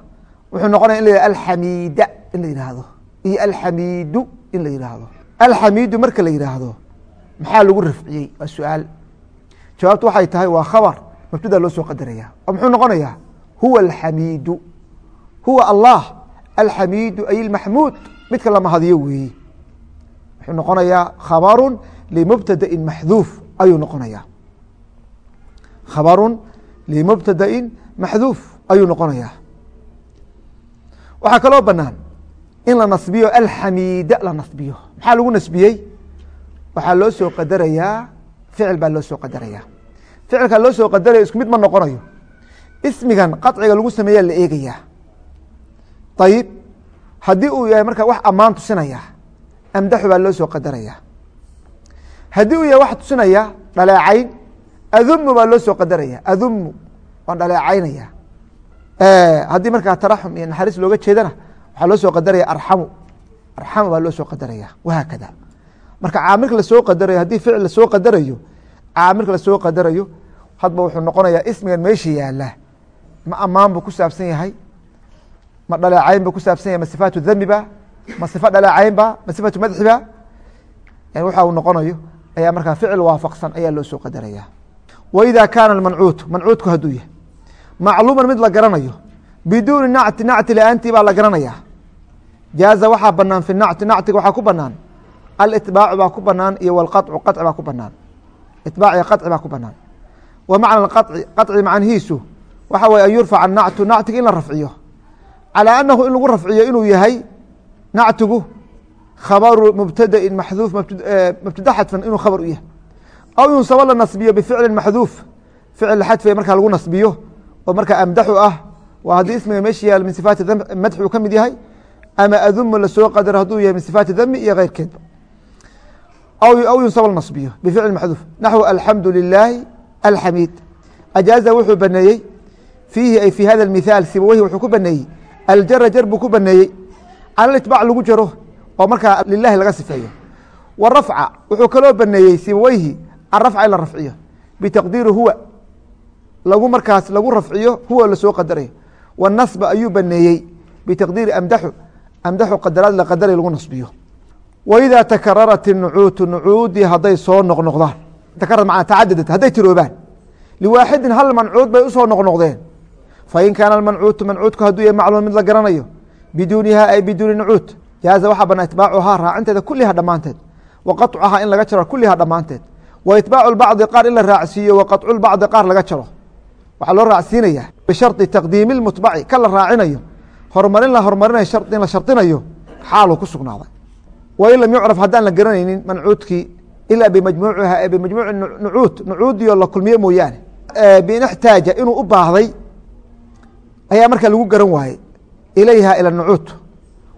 Wuxuu noqonaya in la yihahdo alxamiida in la yidhaahdo iyo alxamiidu in la yidhaahdo alxamiidu marka la yidhaahdo maxaa lagu rafciyey waa su'aal. Jawaabtu waxay tahay waa khabar. Mabtada loo soo qadaraya oo muxuu noqonayaa? Huwa alxamiidu huwa allah alxamiidu ay اlmaxmuud midka la mahadiyo weeye wuxuu noqonayaa khabaru limubtadain maxduuf ayuu noqonaya khabaru limubtadain maxduuf ayuu noqonayaa waxaa kaloo banaan in la nasbiyo alxamiida la nasbiyo maxaa lagu nasbiyey waxaa loo soo qadarayaa ficil baa loo soo qadaraya ficilkaa loo soo qadaraya isku mid ma noqonayo ismigan qaciga lagu sameeya la eegayaa ayib haddii uu yahay markaa wax ammaan tusinaya amdaxu baa loo soo qadaraya. Haddii uu yahay wax tusinaya dhaleecayn adumu baa loo soo qadaraya. Adumu waan dhaleecaynaya. Haddii markaa taraxum iyo naxariis looga jeedana waxaa loo soo qadaraya arxamu. Arxamu baa loo soo qadaraya. Wahaakada marka caamilka la soo qadarayo haddii ficil la soo qadarayo caamilka la soo qadarayo hadba wuxuu noqonayaa ismigan meesha yaalla ma amaan buu ku saabsan yahay ma dhaleecayn buu ku saabsan yahay ma sifaatu damiba ma sifa dhaleecaynba ma sifatu madxiba waxa uu noqonayo ayaa markaa ficil waafaqsan ayaa loo soo qadaraya. Wa kaana mancuutu mancuudku hadduu yahay. Macluuman mid la garanayo biduuni nacti nacti la'aantii baa la garanaya jaaza waxaa banaan fi nacti nactiga waxaa ku banaan alitbaacu baa ku banaan iyo wlqacu qaci baa ku banaan itbaac iyo qaci baa ku banaan wa macna qaci qaci macnihiisu waxa weye an yurfaca nactu nactiga in la rafciyo calىa anahu in lagu rafciyo inuu yahay nactigu khabaru mubtadain maxduuf mubtada xadfan inuu khabar u yahay. Aw yunsabo la nasbiyo bificli maxduuf ficil xadfiga markaa lagu nasbiyo oo markaa amdaxu ah waa haddii ismiga meesha yaal min sifaati madxi uu ka mid yahay ama adumu la soo qadaro hadduu yahay min sifaati dami iyo keyrkeedba aw yunsab nasbiyo bificli maxduuf naxwu alxamdu lilaahi alxamiid. Ajaaza wuxuu baneeyey fiihi ay fi hada mithaal sibaweyhi wuxuu ku baneeyey aljara jar buu ku baneeyey. Cala itbaac lagu jaro oo markaa lilahi laga sifeeyo. Wa rafca wuxuu kaloo baneeyey sibaweyhi arafca in la rafciyo. Bitaqdiiri huwa lagu markaas lagu rafciyo huwa la soo qadarayo. Wanasba ayuu baneeyey. Bitaqdiiri amdaxu amdaxu qadaraad la qadaray lagu nasbiyo. Waidaa takararat inucuutu nucuudii hadday soo noqnoqdaan. Takarad macanaa tacadadad hadday tiroobaan. Liwaaxidin hal mancuud bay u soo noqnoqdeen fain kaana mancuutu mancuudku haduu yahy macluum mid la garanayo biduuniha ay biduuni nacuut jaaza waxaa banaa itbaacuhaa raacinteeda kuliha dhammaanteed wa qacuhaa in laga jaro kuliha dhammaanteed wa itbaacu bacdi qaar in la raacsiiyo wa qacu bacdi qaar laga jaro. Waxaa loo raacsiinayaa bishardi taqdiimi mutbaci ka la raacinayo horumarin la horumarinayo in la shardinayo xaalu ku sugnaaday. Wain lam yucraf haddaan la garanaynin mancuudkii ilaa bimajmuuciha bimajmuuci nucuud nucuudiyo la kulmiye mooyaane. Bin inuu u baahday ayaa markaa lagu garan waayey ilayha ila nucuud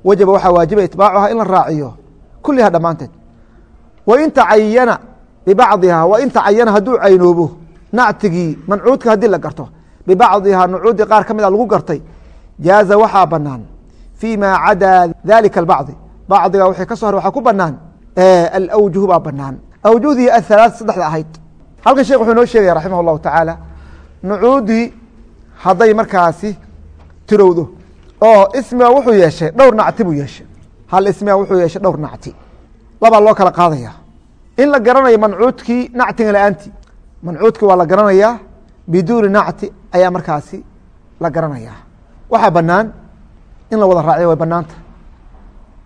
wajaba waxaa waajiba itbaacuha in la raaciyo kuliha dhammaanteed. Wain tacayana bibacdiha wain tacayana hadduu caynoobo nactigii mancuudka haddii la garto bibacdiha nucuudi qaar ka mid a lagu gartay jaaza waxaa banaan fi ma cadaa dalika albacdi. Bacdiga wixii ka so har waxaa ku banaan alawjuh baa banaan awjuhdii ahalaa saddexda ahayd. Halkan sheekh wuxuu inoo sheegaya raximah اllahu tacaala nucuudii hadday markaasi tirowdo oo ismiga wuxuu yeeshay dhowr nacti buu yeeshay. Hal ismiga wuxuu yeeshay dhowr nacti. Labaa loo kala qaadaya. In la garanayo mancuudkii nactiga la'aanti mancuudkii waa la garanayaa biduuni nacti ayaa markaasi la garanaya waxaa banaan in la wada raaciyo way banaanta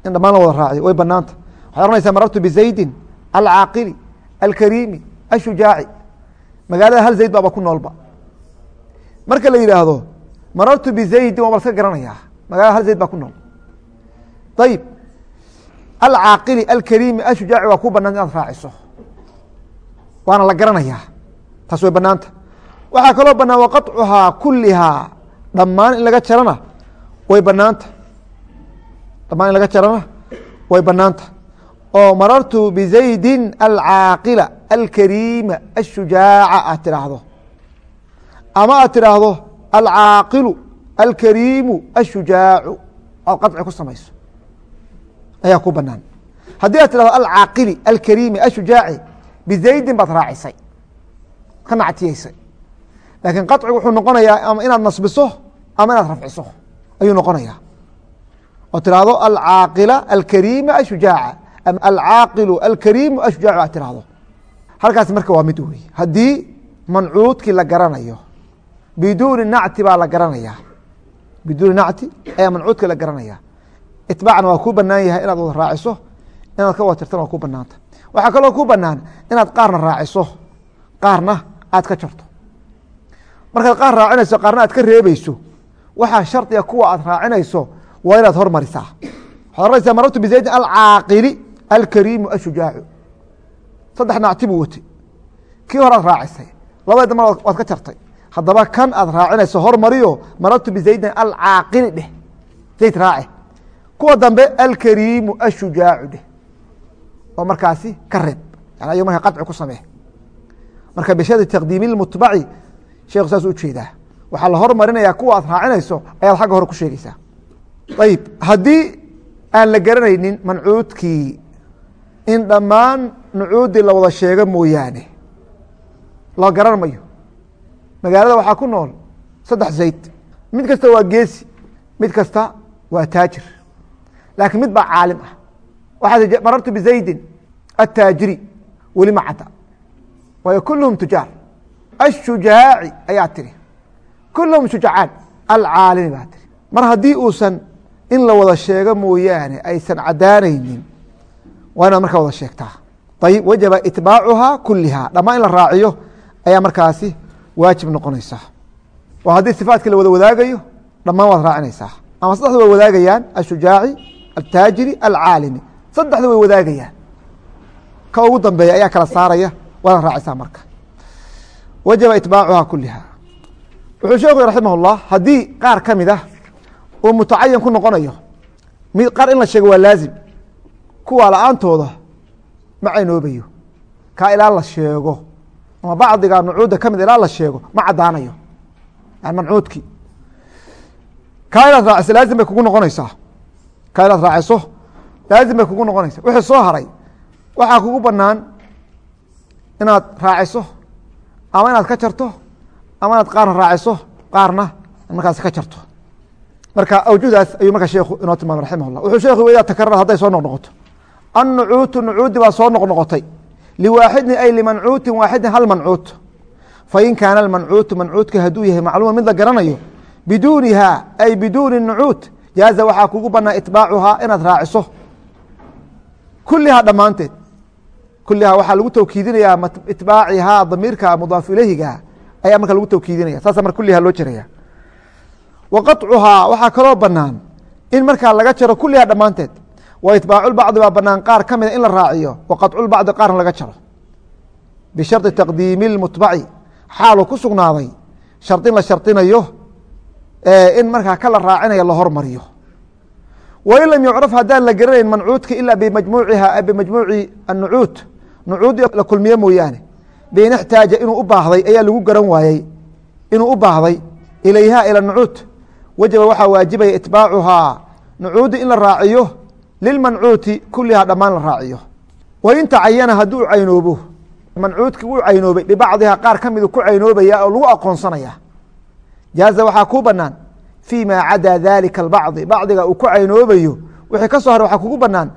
in dhamaan la wada raaciyo way banaanta waxay ohanaysaa marartu bizaydin alcaaqili alkariimi ashujaaci magaalada hal zayd baaba ku noolba marka la yidhaahdo marartu bizaydin waa laska garanayaa. Magaalada hal zayd baa ku nool. Ayib alcaaqili alkariimi ashujaaci waa ku banaan inaad raaciso. Waana la garanayaa. Taas way banaanta waxaa kaloo banaan waqaطcuhaa kulihaa dhammaan in laga jarana way banaanta dhamaan in laga jarana way banaanta oo marartu bizaydin alcaaqila alkariima ashujaaca aad tidhaahdo ama aad tidhaahdo alcaaqilu alkariimu ashujaacu aad qaطci ku samayso. Ayaa ku banaan haddii aad tirahdo alcaaqili alkariimi ashujaaci bizaydin baad raacisay. Ka nactiyeysay laakiin qacigu wuxuu noqonayaa ama inaad nasbiso ama inaad rafciso. Ayuu noqonayaa. Oo tirahdo alcaaqila alkariima ashujaaca ama alcaaqilu alkariimu ashujaacu aad tirahdo halkaas marka waa mid wey haddii mancuudkii la garanayo biduuni nacti baa la garanayaa. Biduuni nacti ayaa mancuudkii la garanaya itbaacna waa kuu banaan yahay inaad wada raaciso inaad ka watirtana waa ku banaanta waxaa kaloo ku banaan inaad qaarna raaciso qaarna aad ka jarto. Markaad qaar raacinayso qaarna aad ka reebeyso waxaa shardiga kuwa aad raacinayso waa inaad hormarisaa. Waxaad oranaysaa marartu bizaydin alcaaqili alkariimu ashujaacu saddex nacti buu watay. Kii horaad raacisay labada dambe waad ka jartay haddaba kan aad raacinayso hormariyo marartu bizaydin alcaaqili dheh. Zayd raace kuwa dambe alkariimu ashujaacu dheh. Oo markaasi ka reeb yani ayu markaa qaci ku samee marka bishadi taqdiimi lmutbaci sheekhu saas u jeedaa. Waxaa la hormarinayaa kuwa aad raacinayso ayaad xagga hore ku sheegeysaa ayib haddii aan la garanaynin mancuudkii in dhammaan nucuuddii la wada sheego mooyaane la garan mayo magaalada waxaa ku nool saddex zayd. Mid kasta waa geesi mid kasta waa taajir. Laakiin mid baa caalim ah. Waxaad marartu bizaydin attaajiri weli ma cadda waayo kulluhum tujaar. Ashujaaci ayaa tiri. Kulluhum shujacaan alcaalimi baa tiri. Mar haddii uusan in la wada sheego mooyaane aysan caddaanaynin waa inaad markaa wada sheegtaa. Ayib wajaba itbaacuhaa kulihaa dhammaan in la raaciyo ayaa markaasi waajib noqonaysaa. Oo haddii sifaadkii la wada wadaagayo dhammaan waad raacinaysaa. Ama saddexdu way wadaagayaan ashujaaci altaajiri alcaalimi. Saddexdu way wadaagayaan. Ka ugu dambeeya ayaa kala saaraya waana raacisaa marka. Wajaba itbaacuhaa kulihaa wuxuu sheekhu raximah اllah haddii qaar ka mid ah uu mutacayan ku noqonayo mid qaar in la sheego waa laazim kuwa la'aantooda ma caynoobayo. Kaa ilaa la sheego ama bacdiga nucuudda ka mid ilaa la sheego ma caddaanayo. Mancuudkii kaa inaad raaciso laazim bay kugu noqonaysaa. Inaad raaciso laazim bay kugu noqonaysaa. Wixii soo haray waxaa kugu banaan inaad raaciso ama inaad ka jarto ama inaad qaarna raaciso qaarna markaas ka jarto. Marka awjuhdaas ayuu markaa sheekhu inoo tilmaamay raximah llah wuxuu sheekhu idaa takarara hadday soo noqnoqoto. Annucuutu nucuudi baa soo noqnoqotay liwaaxidin ay limancuutin waaxidin hal mancuut fain kaana almancuutu mancuudka hadduu yahay macluuma mid la garanayo biduuniha ay biduuni nucuut jaaza waxaa kugu banaa itbaacuhaa inaad raaciso kulihaa dhammaanteed kulihaa waxaa lagu tawkiidinayaa itbaacihaa damiirka mudaaf ileyhiga ayaa marka lagu tawkiidinaya saasa marka kulihaa loo jaraya wa qaطcuhaa waxaa kaloo banaan in markaa laga jaro kulihaa dhammaanteed wa itbaaculbacdi baa banaan qaar ka mida in la raaciyo wa qaطculbacdi qaarna laga jaro. Bishardi taqdiimi اlmutbaci xaaluu ku sugnaaday shardin la shardinayo in markaa ka la raacinayo la hormariyo. Wain lam yucraf haddaan la garanayn mancuudka ilaa bimajmuuciha bimajmuuci anucuud nucuudi la kulmiye mooyaane bain ixtaaja inuu u baahday ayaa lagu garan waayey inuu u baahday ilayha ila nucuud. Wajaba waxaa waajibaya itbaacuhaa nucuudi in la raaciyo lilmancuuti kulihaa dhammaan la raaciyo. Wain tacayana hadduu caynoobo. Mancuudki wuu caynoobay bibacdiha qaar ka midu ku caynoobaya oo lagu aqoonsanaya jaaza waxaa kuu banaan fii ma cadaa dalika albacdi. Bacdiga uu ku caynoobayo wixii ka soo haray waxaa kugu banaan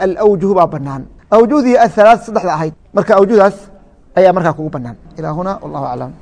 alawjuh baa banaan awjuhdii ahalaaث saddexda ahayd. Marka awjuhdaas ayaa markaa kugu banaan ilaa huna wallahu aclam